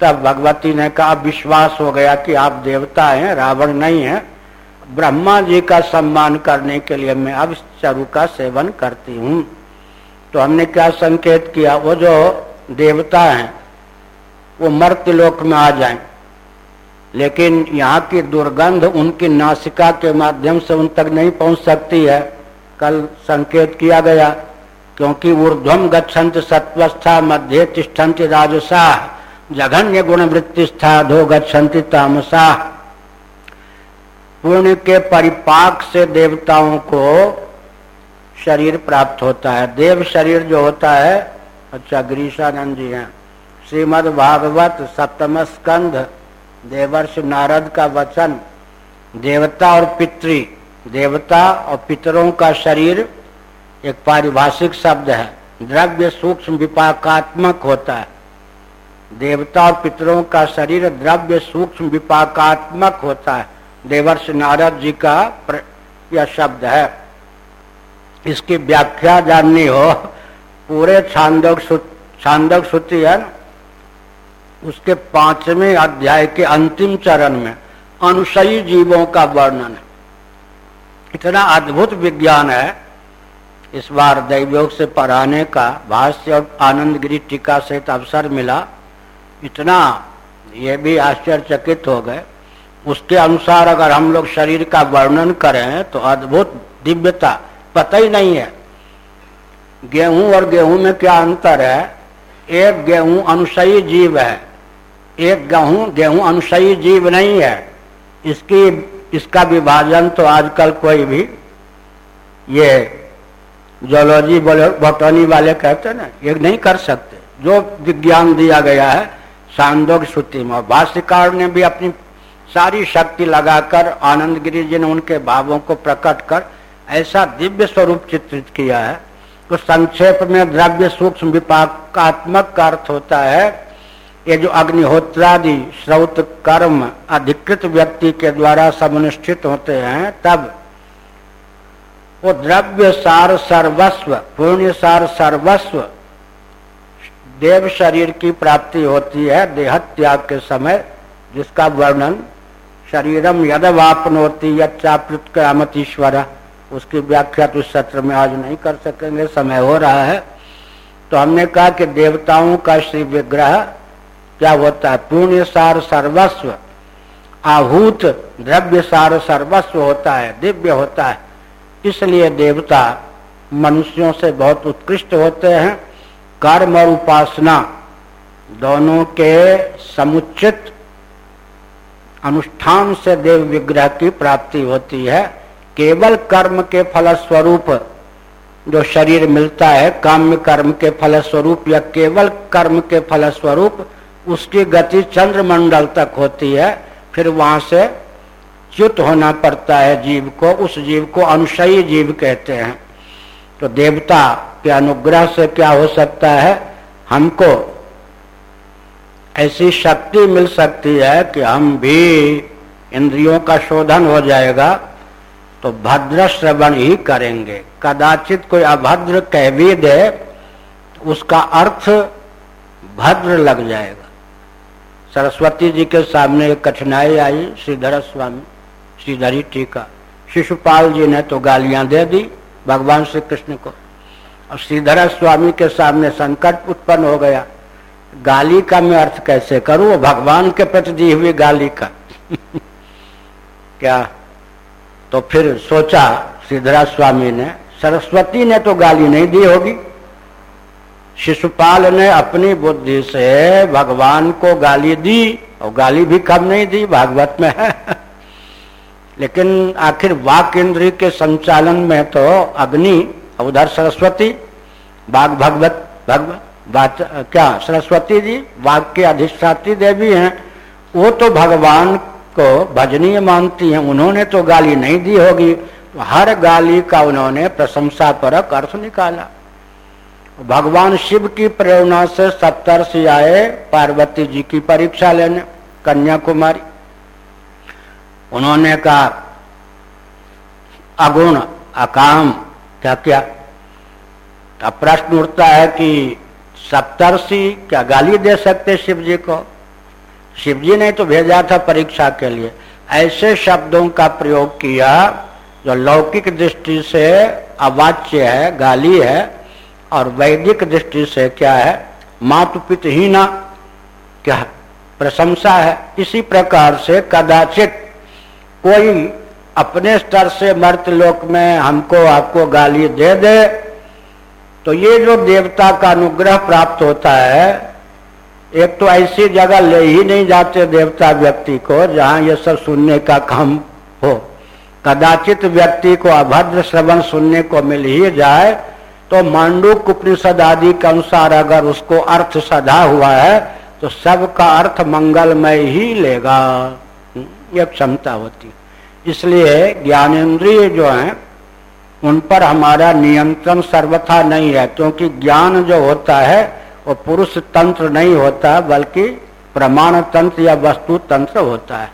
Speaker 1: तब भगवती ने कहा विश्वास हो गया कि आप देवता हैं, रावण नहीं है। ब्रह्मा जी का सम्मान करने के लिए मैं अब चरु का सेवन करती हूँ। तो हमने क्या संकेत किया? वो जो देवता हैं, वो मर्त लोक में आ जाएँ। लेकिन यहाँ की दुर्गंध उनकी नासिका के माध्यम से उन तक नहीं पहुँच सकती है। कल संकेत किया गया, क्योंकि ऊर्ध्वम गच्छन्त सत्वस्था मध्य तिष्ठन्त राजसा जघन्य गुण वृत्तिस्था धो गच्छन्ति तामसा। पुण्य के परिपाक से देवताओं को शरीर प्राप्त होता है। देव शरीर जो होता है अच्छा गिरीशानंद जी हैं। श्रीमद भागवत सप्तम स्कंध, देवर्ष नारद का वचन, देवता और पितृ, देवता और पितरों का शरीर एक पारिभाषिक शब्द है। द्रव्य सूक्ष्म विपाकात्मक होता है। देवता और पितरों का शरीर द्रव्य सूक्ष्म विपाकात्मक होता है। देवर्ष नारद जी का यह शब्द है। इसकी व्याख्या जाननी हो, पूरे छांदोग छांदोग सूत्री है उसके पाँचवें अध्याय के अंतिम चरण में अनुसयी जीवों का वर्णन है। इतना अद्भुत विज्ञान है, इस बार दैवयोग से पढ़ाने का, भाष्य और आनंद गिरी टीका से अवसर मिला। इतना, ये भी आश्चर्यचकित हो गए। उसके अनुसार अगर हम लोग शरीर का वर्णन करें तो अद्भुत दिव्यता पता ही नहीं है। गेहूँ और गेहूँ में क्या अंतर है? एक गेहूँ अनुसयी जीव है, एक गेहूँ गेहूँ अनुसयी जीव नहीं है। इसकी, इसका विभाजन तो आजकल कोई भी, ये जोलॉजी बटोनी वाले कहते ना, ये नहीं कर सकते। जो विज्ञान दिया गया है, सांदोग श्रुति में भाष्यकार ने भी अपनी सारी शक्ति लगाकर आनंद गिरी जी ने उनके भावों को प्रकट कर ऐसा दिव्य स्वरूप चित्रित किया है। तो संक्षेप में द्रव्य सूक्ष्म विपाकात्मक का अर्थ होता है, ये जो अग्निहोत्रादि श्रौत कर्म अधिकृत व्यक्ति के द्वारा समनुष्ठित होते हैं, तब वो द्रव्य सार सर्वस्व, पुण्य सार सर्वस्व देव शरीर की प्राप्ति होती है, देह त्याग के समय, जिसका वर्णन शरीरम यद वापनोती यमत ईश्वर उसकी व्याख्या तो सत्र में आज नहीं कर सकेंगे, समय हो रहा है। तो हमने कहा कि देवताओं का श्री विग्रह, क्या होता है? पुण्य सार सर्वस्व आहूत द्रव्य सार सर्वस्व होता है, दिव्य होता है। इसलिए देवता मनुष्यों से बहुत उत्कृष्ट होते हैं। कर्म और उपासना, दोनों के समुचित अनुष्ठान से देव विग्रह की प्राप्ति होती है। केवल कर्म के फलस्वरूप जो शरीर मिलता है, काम्य कर्म के फलस्वरूप या केवल कर्म के फलस्वरूप, उसकी गति चंद्रमंडल तक होती है। फिर वहाँ से च्युत होना पड़ता है जीव को, उस जीव को अनुशयी जीव कहते हैं। तो देवता के अनुग्रह से क्या हो सकता है? हमको ऐसी शक्ति मिल सकती है कि हम भी इंद्रियों का शोधन हो जाएगा तो भद्र श्रवण ही करेंगे। कदाचित कोई अभद्र कह भी दे, उसका अर्थ भद्र लग जाएगा। सरस्वती जी के सामने एक कठिनाई आई, श्रीधर स्वामी, श्रीधरी टीका शिशुपाल जी ने तो गालियाँ दे दी भगवान श्री कृष्ण को। और श्रीधर स्वामी के सामने संकट उत्पन्न हो गया। गाली का मैं अर्थ कैसे करूँ? भगवान के प्रति दी हुई गाली का। [LAUGHS] क्या? तो फिर सोचा श्रीधरा स्वामी ने, सरस्वती ने तो गाली नहीं दी होगी। शिशुपाल ने अपनी बुद्धि से भगवान को गाली दी, और गाली भी कम नहीं दी, भागवत में है। [LAUGHS] लेकिन आखिर वाक इंद्री के संचालन में तो अग्नि उधर सरस्वती, बाघ, भगवत भगवत बात क्या, सरस्वती जी वाक के अधिष्ठात्री देवी हैं। वो तो भगवान को भजनीय मानती हैं। उन्होंने तो गाली नहीं दी होगी। तो हर गाली का उन्होंने प्रशंसा परक अर्थ निकाला। भगवान शिव की प्रेरणा से सप्तर्षि आए पार्वती जी की परीक्षा लेने, कन्याकुमारी। उन्होंने कहा, अगुण, अकाम क्या क्या अब प्रश्न उठता है कि सप्तर्षि क्या गाली दे सकते शिव जी को? शिव जी ने तो भेजा था परीक्षा के लिए। ऐसे शब्दों का प्रयोग किया, जो लौकिक दृष्टि से अवाच्य है, गाली है, और वैदिक दृष्टि से क्या है? मातु ना क्या प्रशंसा है? इसी प्रकार से कदाचित कोई अपने स्तर से मर्त लोक में हमको आपको गाली दे दे तो ये जो देवता का अनुग्रह प्राप्त होता है, एक तो ऐसी जगह ले ही नहीं जाते देवता व्यक्ति को, जहाँ ये सब सुनने का काम हो। कदाचित व्यक्ति को अभद्र श्रवण सुनने को मिल ही जाए तो मांडू उपनिषद आदि के अनुसार अगर उसको अर्थ सधा हुआ है तो सबका अर्थ मंगलमय ही लेगा। ये क्षमता होती इसलिए ज्ञानेन्द्रिय जो है उन पर हमारा नियंत्रण सर्वथा नहीं है, क्योंकि ज्ञान जो होता है, वो पुरुष तंत्र नहीं होता, बल्कि प्रमाण तंत्र या वस्तु तंत्र होता है।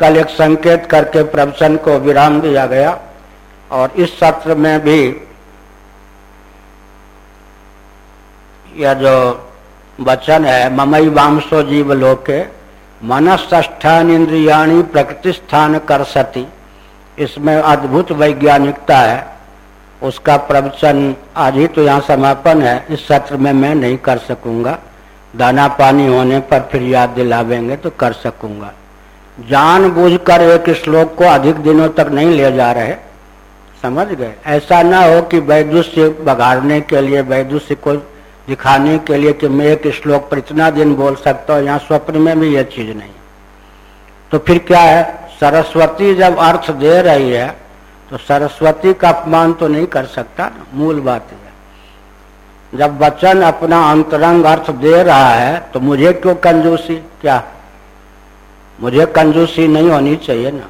Speaker 1: कल एक संकेत करके प्रवचन को विराम दिया गया, और इस सत्र में भी यह जो वचन है, ममई वामसो जीव लोके मनस्थान इंद्रियाणी प्रकृति स्थान कर सती। इसमें अद्भुत वैज्ञानिकता है। उसका प्रवचन आज ही तो यहाँ समापन है। इस सत्र में मैं नहीं कर सकूँगा। दाना पानी होने पर फिर याद दिलावेंगे तो कर सकूँगा। जान बूझ कर एक श्लोक को अधिक दिनों तक नहीं ले जा रहे। समझ गए? ऐसा ना हो कि वैदुष्य बघाड़ने के लिए, वैदुष्य को दिखाने के लिए कि मैं एक श्लोक पर इतना दिन बोल सकता हूँ, यहाँ स्वप्न में भी यह चीज़ नहीं। तो फिर क्या है? सरस्वती जब अर्थ दे रही है तो सरस्वती का अपमान तो नहीं कर सकता, मूल बात है। जब वचन अपना अंतरंग अर्थ दे रहा है तो मुझे क्यों कंजूसी? क्या? मुझे कंजूसी नहीं होनी चाहिए ना।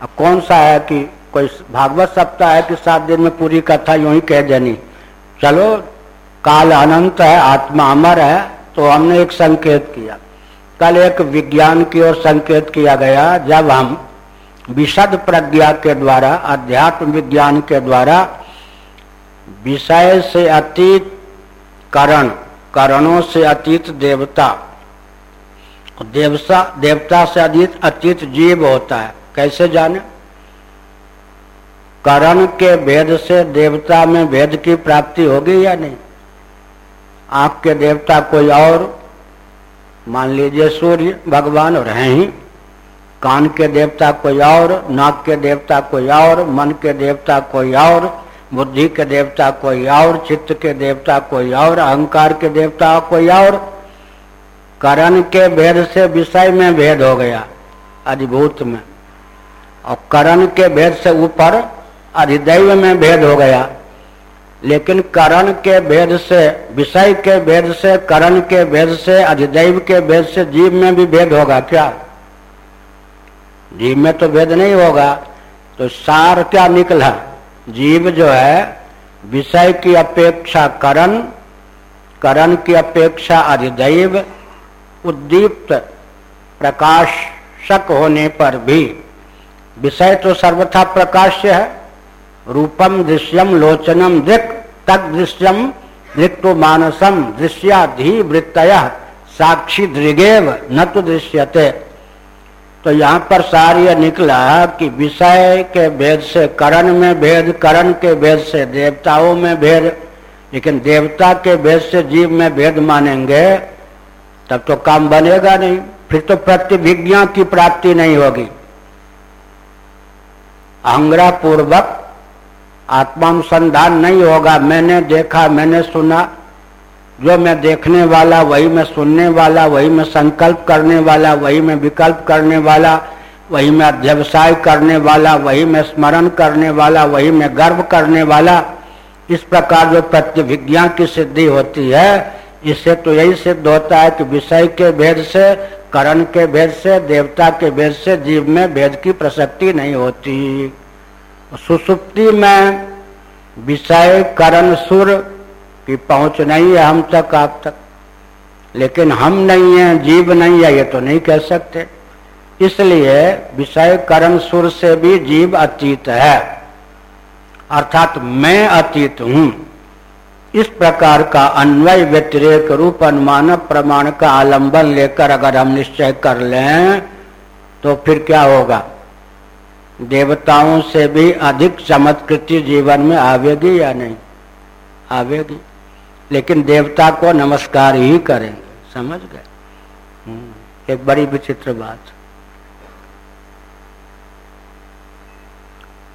Speaker 1: अब कौन सा है कि कोई भागवत सप्ताह है कि सात दिन में पूरी कथा यूँ ही कह देनी? चलो, काल अनंत है, आत्मा अमर है तो हमने एक संकेत किया। कल एक विज्ञान की ओर संकेत किया गया, जब हम विशद प्रज्ञा के द्वारा अध्यात्म विज्ञान के द्वारा विषय से अतीत करण, करणों से अतीत देवता। देवसा, देवता से अतीत अतीत जीव होता है। कैसे जाने? करण के भेद से देवता में भेद की प्राप्ति होगी या नहीं? आपके देवता कोई और, मान लीजिए सूर्य, भगवान और हैं ही। कान के देवता कोई और, नाक के देवता कोई और, मन के देवता कोई और, बुद्धि के देवता कोई और, चित्त के देवता कोई और, अहंकार के देवता कोई और। करण के भेद से विषय में भेद हो गया अधिभूत में। और करण के भेद से ऊपर अधिदैव में भेद हो गया। लेकिन करण के भेद से, विषय के भेद से, करण के भेद से, अधिदैव के भेद से जीव में भी भेद होगा क्या? जीव में तो भेद नहीं होगा तो सार क्या निकला जीव जो है, विषय की अपेक्षा करण करण की अपेक्षा अधिदैव, उद्दीप्त, प्रकाशक होने पर भी। विषय तो सर्वथा प्रकाश्य है। रूपम दृश्यम लोचनम दृक्, तक दृश्यम दृक्तो मानसम दृश्याधि वृत्तय साक्षी दृगेव न तो दृश्यते। तो यहाँ पर सार यह निकला कि विषय के भेद से, करण में भेद, करण के भेद से, देवताओं में भेद। लेकिन देवता के भेद से जीव में भेद मानेंगे, तब तो काम बनेगा नहीं। फिर तो प्रतिभिज्ञा की प्राप्ति नहीं होगी। अहंग्रह पूर्वक आत्मानुसंधान नहीं होगा। मैंने देखा, मैंने सुना। जो मैं देखने वाला, वही मैं सुनने वाला, वही मैं संकल्प करने वाला, वही मैं विकल्प करने वाला, वही मैं अध्यवसाय करने वाला, वही मैं स्मरण करने वाला, वही मैं गर्व करने वाला, इस प्रकार जो प्रतिभिज्ञा की सिद्धि होती है, इससे तो यही सिद्ध होता है कि विषय के भेद से, करण के भेद से, देवता के भेद से, जीव में भेद की प्रसक्ति नहीं होती। सुसुप्ति में विषय, करण, सुर की पहुँच नहीं है हम तक, आप तक। लेकिन हम नहीं है, जीव नहीं है, ये तो नहीं कह सकते। इसलिए विषय करण सुर से भी जीव अतीत है। अर्थात मैं अतीत हूँ। इस प्रकार का अन्वय व्यतिरेक रूप अनुमान प्रमाण का आलंबन लेकर अगर हम निश्चय कर लें तो फिर क्या होगा? देवताओं से भी अधिक चमत्कृति जीवन में आवेगी या नहीं? आवेगी। लेकिन देवता को नमस्कार ही करेंगे समझ गए? हम्म, एक बड़ी विचित्र बात।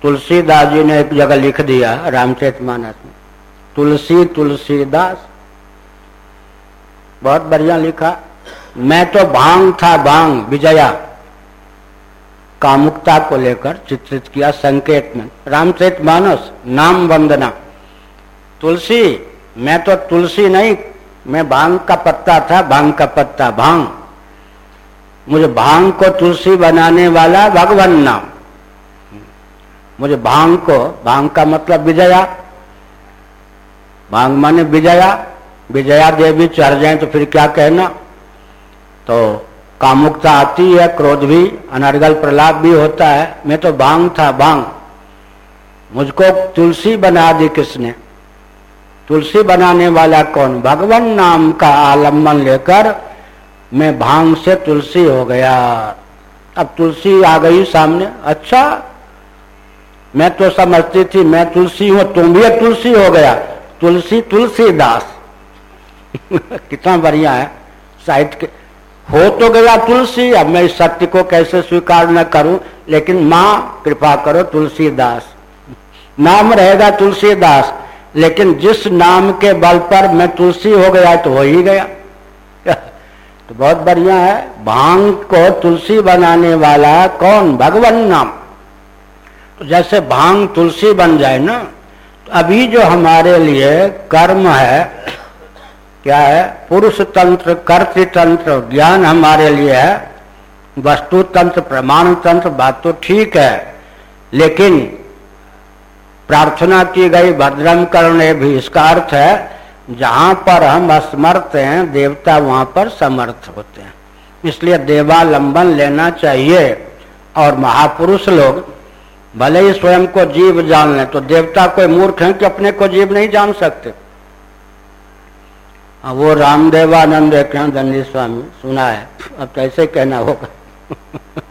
Speaker 1: तुलसीदास जी ने एक जगह लिख दिया रामचरित मानस में। तुलसी तुलसीदास। बहुत बढ़िया लिखा। मैं तो भाँग था भाँग विजया। कामुकता को लेकर चित्रित किया संकेत में। रामचरित मानस नाम वंदना। तुलसी मैं तो तुलसी नहीं, मैं भाँग का पत्ता था, भाँग का पत्ता, भाँग। मुझे भाँग को तुलसी बनाने वाला भगवान नाम। मुझे भाँग को, भाँग का मतलब विजया। भाँग माने विजया विजया देवी चढ़ जाए तो फिर क्या कहना? तो कामुकता आती है, क्रोध भी, अनर्गल प्रलाप भी होता है। मैं तो भाँग था, भाँग। मुझको तुलसी बना दी किसने? तुलसी बनाने वाला कौन? भगवान नाम का आलंबन लेकर मैं भाँग से तुलसी हो गया। अब तुलसी आ गई सामने। अच्छा मैं तो समझती थी, मैं तुलसी हूँ, तुम भी तुलसी हो गया। तुलसी तुलसीदास [LAUGHS] कितना बढ़िया है। साहित्य के हो तो गया तुलसी, अब मैं इस सत्य को कैसे स्वीकार न करूँ? लेकिन माँ, कृपा करो तुलसीदास [LAUGHS] नाम रहेगा तुलसीदास लेकिन जिस नाम के बल पर मैं तुलसी हो गया तो हो ही गया। [LAUGHS] तो बहुत बढ़िया है। भाँग को तुलसी बनाने वाला कौन? भगवान नाम। तो जैसे भाँग तुलसी बन जाए ना तो अभी जो हमारे लिए कर्म है, क्या है? पुरुष तंत्र कर्तृतंत्र ज्ञान हमारे लिए है। वस्तु तंत्र, प्रमाण तंत्र, बात तो ठीक है। लेकिन प्रार्थना की गई भद्रम करने भी इसका अर्थ है जहाँ पर हम असमर्थ हैं देवता वहाँ पर समर्थ होते हैं। इसलिए देवालंबन लेना चाहिए। और महापुरुष लोग भले ही स्वयं को जीव जान लें तो देवता कोई मूर्ख है कि अपने को जीव नहीं जान सकते? हाँ, वो रामदेवानंद दंडी स्वामी सुना है। अब कैसे तो कहना होगा। [LAUGHS]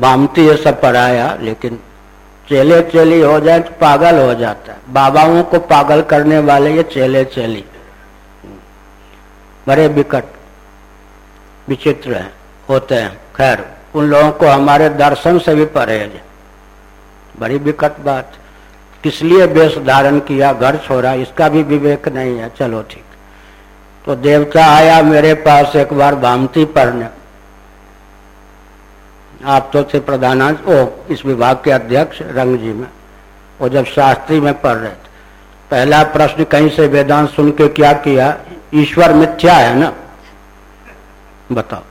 Speaker 1: बामती ये सब पढ़ाया लेकिन चेले चेली हो जाए तो पागल हो जाता है। बाबाओं को पागल करने वाले ये चेले चेली। बड़े विकट, विचित्र हैं, होते हैं। खैर, उन लोगों को हमारे दर्शन से भी परहेज बड़ी विकट बात। किस लिए वेश धारण किया, घर छोड़ा, इसका भी विवेक नहीं है। चलो ठीक। तो देवता आया मेरे पास एक बार भामती पढ़ने आप तो थे प्रधान ओ इस विभाग के अध्यक्ष रंग जी में। वो जब शास्त्री में पढ़ रहे थे। पहला प्रश्न कहीं से वेदांत सुन के क्या किया? ईश्वर मिथ्या है ना? बताओ।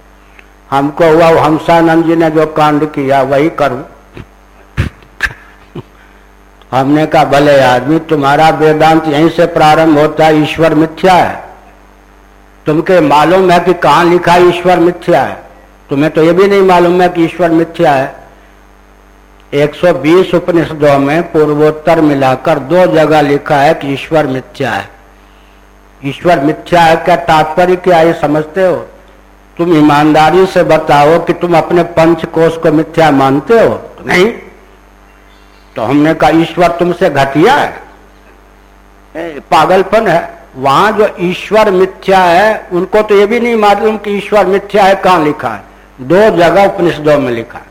Speaker 1: हमको हुआ हमसानंद जी ने जो कांड किया, वही करूँ। हमने कहा, भले आदमी, तुम्हारा वेदांत यहीं से प्रारंभ होता है ईश्वर मिथ्या है। तुमके मालूम है कि कहा लिखा ईश्वर मिथ्या है? तुम्हें तो ये भी नहीं मालूम है कि ईश्वर मिथ्या है। 120 उपनिषदों में पूर्वोत्तर मिलाकर दो जगह लिखा है कि ईश्वर मिथ्या है। ईश्वर मिथ्या है क्या तात्पर्य क्या ये समझते हो? तुम ईमानदारी से बताओ कि तुम अपने पंच कोष को मिथ्या मानते हो? तो नहीं। तो हमने कहा, ईश्वर तुमसे घटिया है। पागलपन है। वहाँ जो ईश्वर मिथ्या है, उनको तो ये भी नहीं मालूम कि ईश्वर मिथ्या है, कहाँ लिखा है। दो जगह उपनिषदों में लिखा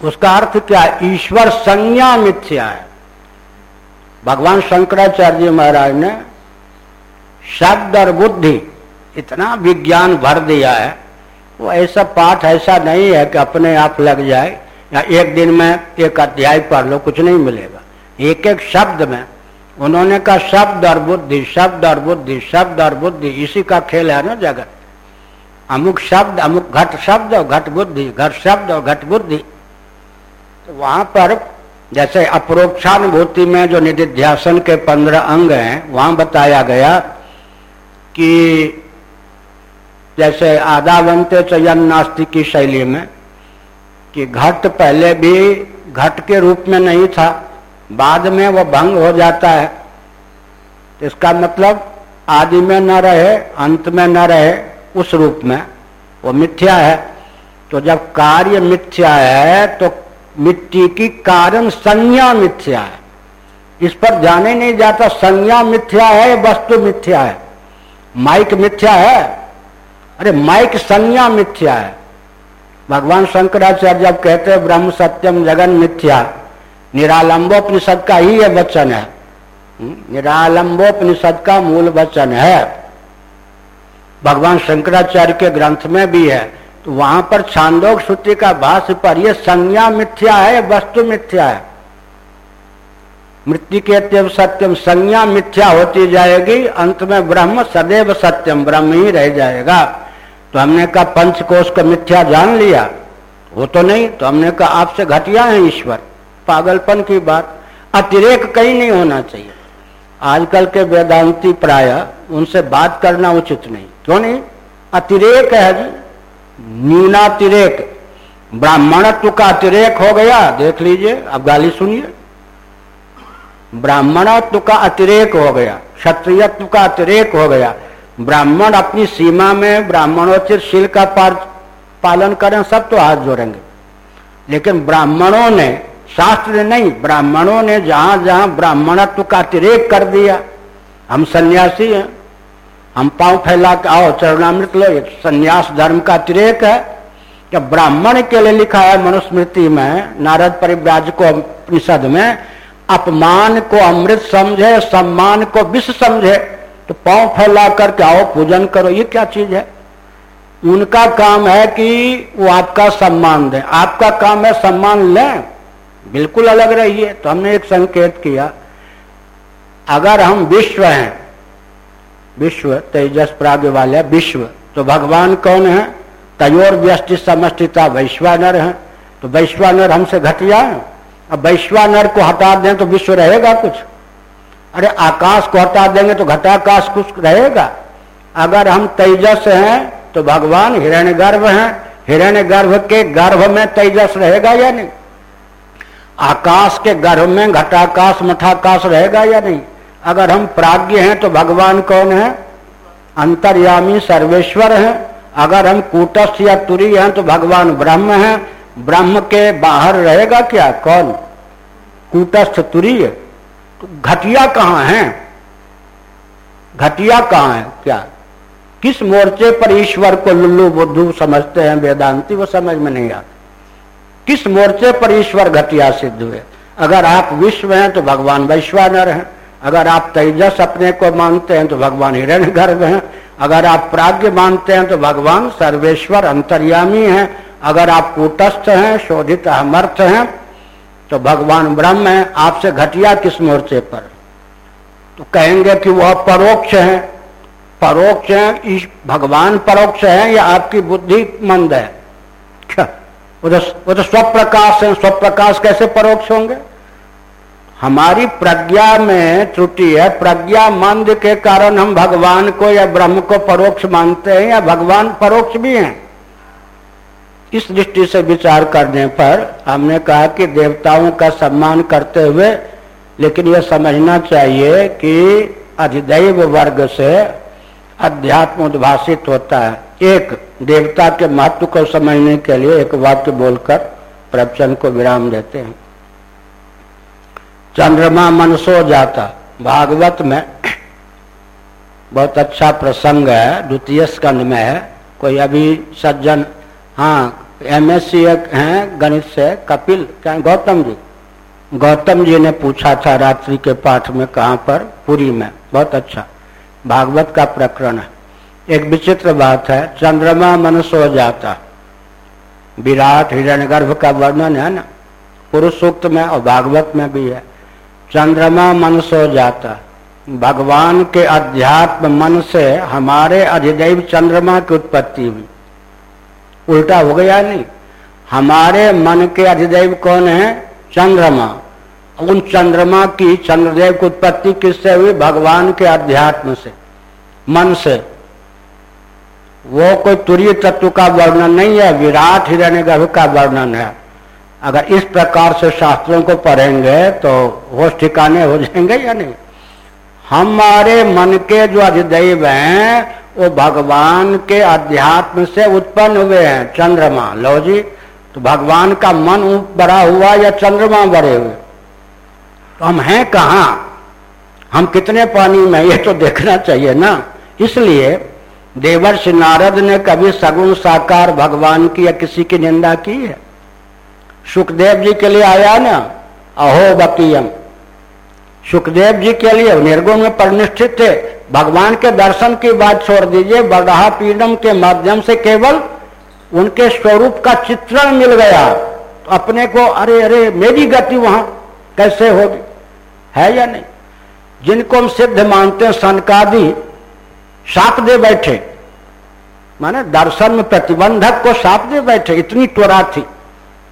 Speaker 1: उसका अर्थ क्या ईश्वर संज्ञा मिथ्या है। भगवान शंकराचार्य महाराज ने शब्द और बुद्धि इतना विज्ञान भर दिया है, वो ऐसा पाठ ऐसा नहीं है कि अपने आप लग जाए, या एक दिन में एक अध्याय पढ़ लो, कुछ नहीं मिलेगा। एक एक शब्द में उन्होंने कहा, शब्द और बुद्धि, शब्द और बुद्धि, शब्द और बुद्धि, इसी का खेल है ना जगत। अमुक शब्द, अमुक घट शब्द और घट बुद्धि, घट शब्द और घट बुद्धि। तो वहाँ पर जैसे अप्रोक्षानुभूति में जो निधिध्यासन के पंद्रह अंग हैं, वहाँ बताया गया कि जैसे आदावंते चयन नास्तिक की शैली में कि घट पहले भी घट के रूप में नहीं था, बाद में वो भंग हो जाता है। इसका मतलब आदि में न रहे, अंत में न रहे उस रूप में वो मिथ्या है। तो जब कार्य मिथ्या है तो मिट्टी की कारण संज्ञा मिथ्या है। इस पर जाने नहीं जाता संज्ञा मिथ्या है वस्तु मिथ्या है। माइक मिथ्या है? अरे माइक संज्ञा मिथ्या है। भगवान शंकराचार्य जब कहते हैं ब्रह्म सत्यम जगन मिथ्या निरालंबोपनिषद का ही यह वचन है। हम्म, निरालंबोपनिषद का मूल वचन है। भगवान शंकराचार्य के ग्रंथ में भी है तो वहाँ पर छांदोग सूत्र का भाष्य पर यह संज्ञा मिथ्या है वस्तु मिथ्या है। मृत्यु के अत्यव सत्यम संज्ञा मिथ्या होती जाएगी, अंत में ब्रह्म सदैव सत्यम, ब्रह्म ही रह जाएगा। तो हमने कहा पंचकोश को मिथ्या जान लिया, वो तो नहीं तो हमने कहा आपसे घटिया है ईश्वर, पागलपन की बात, अतिरेक कहीं नहीं होना चाहिए। आजकल के वेदांती प्राय उनसे बात करना उचित नहीं। क्यों नहीं? अतिरेक है जी। न्यूनातिरेक ब्राह्मणत्व का अतिरेक हो गया, देख लीजिए, अब गाली सुनिए। ब्राह्मणत्व का अतिरेक हो गया, क्षत्रियत्व का अतिरेक हो गया। ब्राह्मण अपनी सीमा में ब्राह्मणोचित शील का पालन करें, सब तो हाथ जोड़ेंगे। लेकिन ब्राह्मणों ने शास्त्र ने नहीं, ब्राह्मणों ने जहाँ जहाँ ब्राह्मणत्व का अतिरेक कर दिया। हम सन्यासी हैं। हम पाँव फैला के आओ, चरणामृत लो संन्यास धर्म का अतिरेक है। क्या ब्राह्मण के लिए लिखा है मनुस्मृति में, नारद परिव्राज को परिषद में, अपमान को अमृत समझे, सम्मान को विष समझे तो पाँव फैला करके आओ, पूजन करो, ये क्या चीज़ है? उनका काम है कि वो आपका सम्मान दें। आपका काम है सम्मान लें। बिल्कुल अलग रहिए तो हमने एक संकेत किया, अगर हम विश्व हैं, विश्व, तेजस प्राग वाले विश्व तो भगवान कौन है? तयोर व्यस्टि समष्टिता वैश्वानर है। तो वैश्वानर हमसे घटिया है। अब वैश्वानर को हटा दें तो विश्व रहेगा कुछ। अरे आकाश को हटा देंगे तो घटाकाश कुछ रहेगा। अगर हम तेजस हैं तो भगवान हिरण्य गर्भ है। हिरण्य गर्भ के गर्भ में तेजस रहेगा या नहीं? आकाश के गर्भ में घटाकाश, मठाकाश रहेगा या नहीं? अगर हम प्राज्ञ हैं तो भगवान कौन है? अंतर्यामी सर्वेश्वर है। अगर हम कूटस्थ या तुरी हैं तो भगवान ब्रह्म है। ब्रह्म के बाहर रहेगा क्या? कौन? कूटस्थ तुरीय तो घटिया कहाँ है? घटिया कहाँ है? क्या? किस मोर्चे पर ईश्वर को लुल्लू बुद्धू समझते हैं? वेदांति वो समझ में नहीं आता। किस मोर्चे पर ईश्वर घटिया सिद्ध हुए? अगर आप विश्व हैं तो भगवान वैश्वानर हैं। अगर आप तेजस अपने को मानते हैं तो भगवान हिरण गर्भ हैं। अगर आप प्राग्ञ मानते हैं तो भगवान सर्वेश्वर अंतर्यामी हैं। अगर आप कूटस्थ हैं, शोधित अमर्थ हैं तो भगवान ब्रह्म है। आपसे घटिया किस मोर्चे पर? तो कहेंगे कि वह परोक्ष है। परोक्ष है भगवान परोक्ष है या आपकी बुद्धि मंद है? वो तो वो तो स्वप्रकाश है, स्वप्रकाश कैसे परोक्ष होंगे? हमारी प्रज्ञा में त्रुटि है। प्रज्ञा मंद के कारण हम भगवान को या ब्रह्म को परोक्ष मानते हैं या भगवान परोक्ष भी हैं। इस दृष्टि से विचार करने पर हमने कहा कि देवताओं का सम्मान करते हुए, लेकिन यह समझना चाहिए कि अधिदैव वर्ग से अध्यात्म उद्भाषित होता है। एक देवता के महत्व को समझने के लिए एक वाक्य बोलकर प्रवचन को विराम देते हैं। चंद्रमा मन सो जाता। भागवत में बहुत अच्छा प्रसंग है। द्वितीय स्कंद में है। कोई अभी सज्जन हाँ एम एस सी हैं, गणित से कपिल, क्या गौतम जी। गौतम जी ने पूछा था रात्रि के पाठ में कहा पर? पुरी में। बहुत अच्छा। भागवत का प्रकरण है। एक विचित्र बात है, चंद्रमा मन सो जाता। विराट हिरण्यगर्भ का वर्णन है ना? पुरुष सूक्त में और भागवत में भी है। चंद्रमा मन सो जाता। भगवान के अध्यात्म मन से हमारे अधिदेव चंद्रमा की उत्पत्ति हुई। उल्टा हो गया नहीं। हमारे मन के अधिदेव कौन है? चंद्रमा। उन चंद्रमा की चंद्रदेव की उत्पत्ति किससे हुई? भगवान के अध्यात्म से। मन से। वो कोई तुरीय तत्व का वर्णन नहीं है, विराट हिरण्य गर्भ का वर्णन है। अगर इस प्रकार से शास्त्रों को पढ़ेंगे तो होश ठिकाने हो जाएँगे या नहीं? हमारे मन के जो अधिदेव हैं, वो भगवान के अध्यात्म से उत्पन्न हुए हैं, चंद्रमा। लो जी तो भगवान का मन बड़ा हुआ या चंद्रमा बड़े हुए? तो हम हैं कहा? हम कितने पानी में? ये तो देखना चाहिए ना। इसलिए देवर्ष नारद ने कभी सगुण साकार भगवान की या किसी की निंदा की है? सुखदेव जी के लिए आया ना? अहो बकीयम सुखदेव जी के लिए निर्गुण में परिनिष्ठित थे। भगवान के दर्शन की बात छोड़ दीजिए। बरहा पीडम के माध्यम से केवल उनके स्वरूप का चित्रण मिल गया। तो अपने को, अरे अरे, मेरी गति वहाँ कैसे होगी? है या नहीं? जिनको हम सिद्ध मानते हैं, सनकादि साप दे बैठे। माने दर्शन में प्रतिबंधक को साप दे बैठे, इतनी त्वरा थी।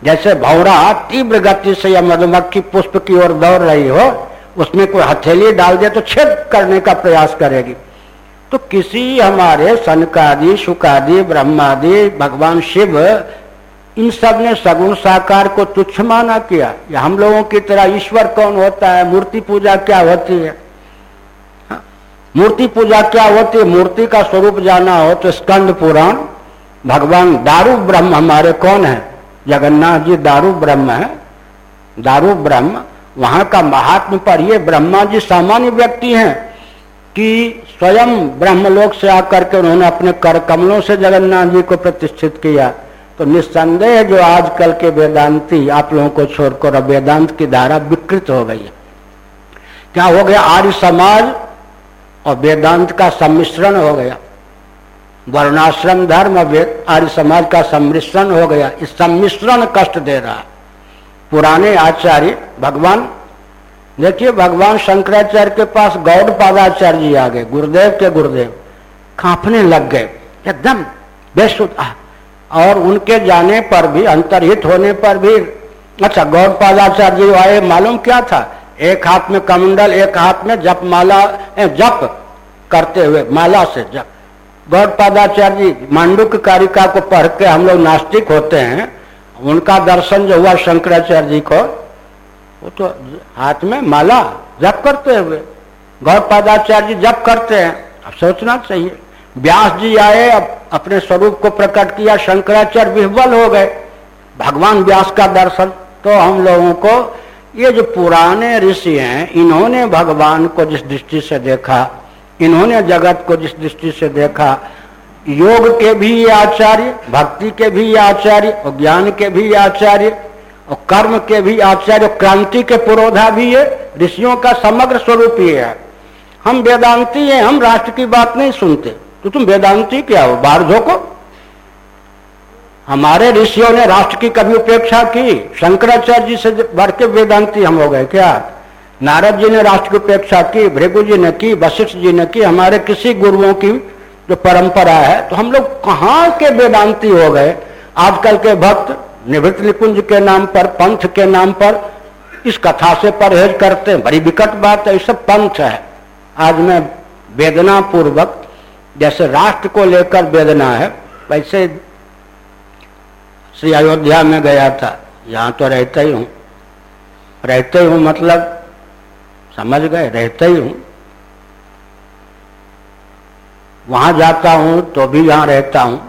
Speaker 1: जैसे भौरा तीव्र गति से या मधुमक्खी पुष्प की ओर दौड़ रही हो, उसमें कोई हथेली डाल दे तो छेद करने का प्रयास करेगी। तो किसी हमारे सनकादि, सुकादि, ब्रह्मादि, भगवान शिव इन सबने सगुण साकार को तुच्छ माना किया। या हम लोगों की तरह ईश्वर कौन होता है? मूर्ति पूजा क्या होती है? हाँ? मूर्ति पूजा क्या होती है? मूर्ति का स्वरूप जाना हो तो स्कंद पुराण। भगवान दारू ब्रह्म हमारे कौन है? जगन्नाथ जी दारू ब्रह्म है। दारू ब्रह्म, वहाँ का महात्म पर ये ब्रह्मा जी सामान्य व्यक्ति हैं कि स्वयं ब्रह्मलोक से आकर के उन्होंने अपने कर कमलों से जगन्नाथ जी को प्रतिष्ठित किया। तो निस्संदेह जो आजकल के वेदांती आप लोगों को छोड़कर अब वेदांत की धारा विकृत हो गई है। क्या हो गया? आर्य समाज और वेदांत का सम्मिश्रण हो गया। वर्णाश्रम धर्म आर्य समाज का सम्मिश्रण हो गया। इस सम्मिश्रण कष्ट दे रहा पुराने आचार्य, भगवान, देखिए भगवान शंकराचार्य के पास गौड़ पादाचार्य जी आ गए। गुरुदेव के गुरुदेव। कांपने लग गए। एकदम बेसुद और उनके जाने पर भी, अंतरहित होने पर भी अच्छा गौड़ पादाचार्य जी आए, मालूम क्या था? एक हाथ में कमंडल, एक हाथ में जप माला जप करते हुए, माला से जप। गौड़ पादाचार्य जी, मांडुक कारिका को पढ़ के हम लोग नास्तिक होते हैं, उनका दर्शन जो हुआ शंकराचार्य जी को, वो तो हाथ में माला जप करते हुए गौड़ पादाचार्य जी जप करते हैं। अब सोचना चाहिए। व्यास जी आए अपने स्वरूप को प्रकट किया, शंकराचार्य विह्वल हो गए। भगवान व्यास का दर्शन। तो हम लोगों को, ये जो पुराने ऋषि हैं, इन्होंने भगवान को जिस दृष्टि से देखा, इन्होंने जगत को जिस दृष्टि से देखा, योग के भी ये आचार्य, भक्ति के भी ये आचार्य, और ज्ञान के भी आचार्य, और कर्म के भी आचार्य क्रांति के पुरोधा भी है ऋषियों का समग्र स्वरूप ये है। हम वेदांती हैं, हम राष्ट्र की बात नहीं सुनते। तो तुम वेदांती क्या हो? बाहर झोंको। हमारे ऋषियों ने राष्ट्र की कभी उपेक्षा की? शंकराचार्य जी से बढ़ के वेदांती हम हो गए क्या? नारद जी ने राष्ट्र की उपेक्षा की, भृगु जी ने की, वशिष्ठ जी ने की, हमारे किसी गुरुओं की जो परंपरा है तो हम लोग कहाँ के वेदांती हो गए? आजकल के भक्त निवृत्त निकुंज के नाम पर, पंथ के नाम पर, इस कथा से परहेज करते हैं। बड़ी विकट बात है, ये सब पंथ है। आज मैं वेदना पूर्वक जैसे राष्ट्र को लेकर वेदना है, वैसे श्री अयोध्या में गया था, यहाँ तो रहता ही हूँ। रहते ही हूँ मतलब समझ गए, रहते ही हूँ। वहाँ जाता हूँ तो भी यहाँ रहता हूँ।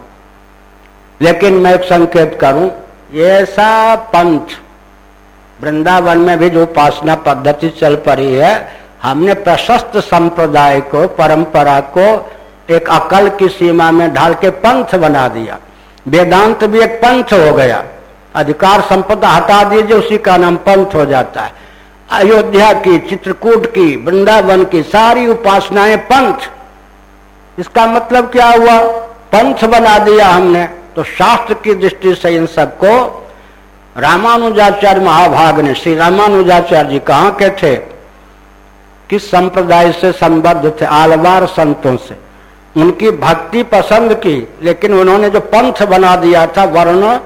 Speaker 1: लेकिन मैं एक संकेत करूँ, ये ऐसा पंथ वृंदावन में भी जो उपासना पद्धति चल पड़ी है, हमने प्रशस्त संप्रदाय को, परंपरा को एक अकल की सीमा में ढाल के पंथ बना दिया। वेदांत भी एक पंथ हो गया। अधिकार संपदा हटा दीजिए, उसी का नाम पंथ हो जाता है। अयोध्या की, चित्रकूट की, वृंदावन की सारी उपासनाएँ पंथ। इसका मतलब क्या हुआ? पंथ बना दिया हमने। तो शास्त्र की दृष्टि से इन सबको रामानुजाचार्य महाभाग ने, श्री रामानुजाचार्य जी कहा के थे? किस संप्रदाय से संबद्ध थे? आलवार संतों से। उनकी भक्ति पसंद की, लेकिन उन्होंने जो पंथ बना दिया था वर्ण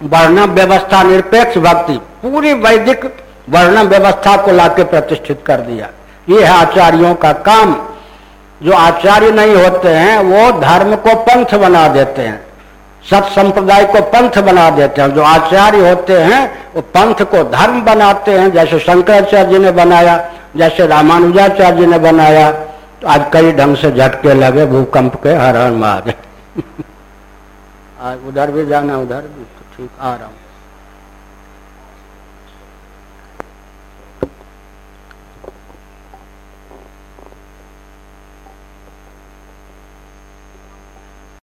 Speaker 1: वर्ण व्यवस्था निरपेक्ष भक्ति, पूरी वैदिक वर्ण व्यवस्था को लाके प्रतिष्ठित कर दिया। ये है आचार्यों का काम। जो आचार्य नहीं होते हैं, वो धर्म को पंथ बना देते हैं, सत संप्रदाय को पंथ बना देते हैं। जो आचार्य होते हैं, वो पंथ को धर्म बनाते हैं, जैसे शंकराचार्य जी ने बनाया, जैसे रामानुजाचार्य जी ने बनाया। आज कई ढंग से झटके लगे, भूकंप के हर हर महादेव आज उधर भी जाना, उधर भी तो ठीक, आ रहा हूँ।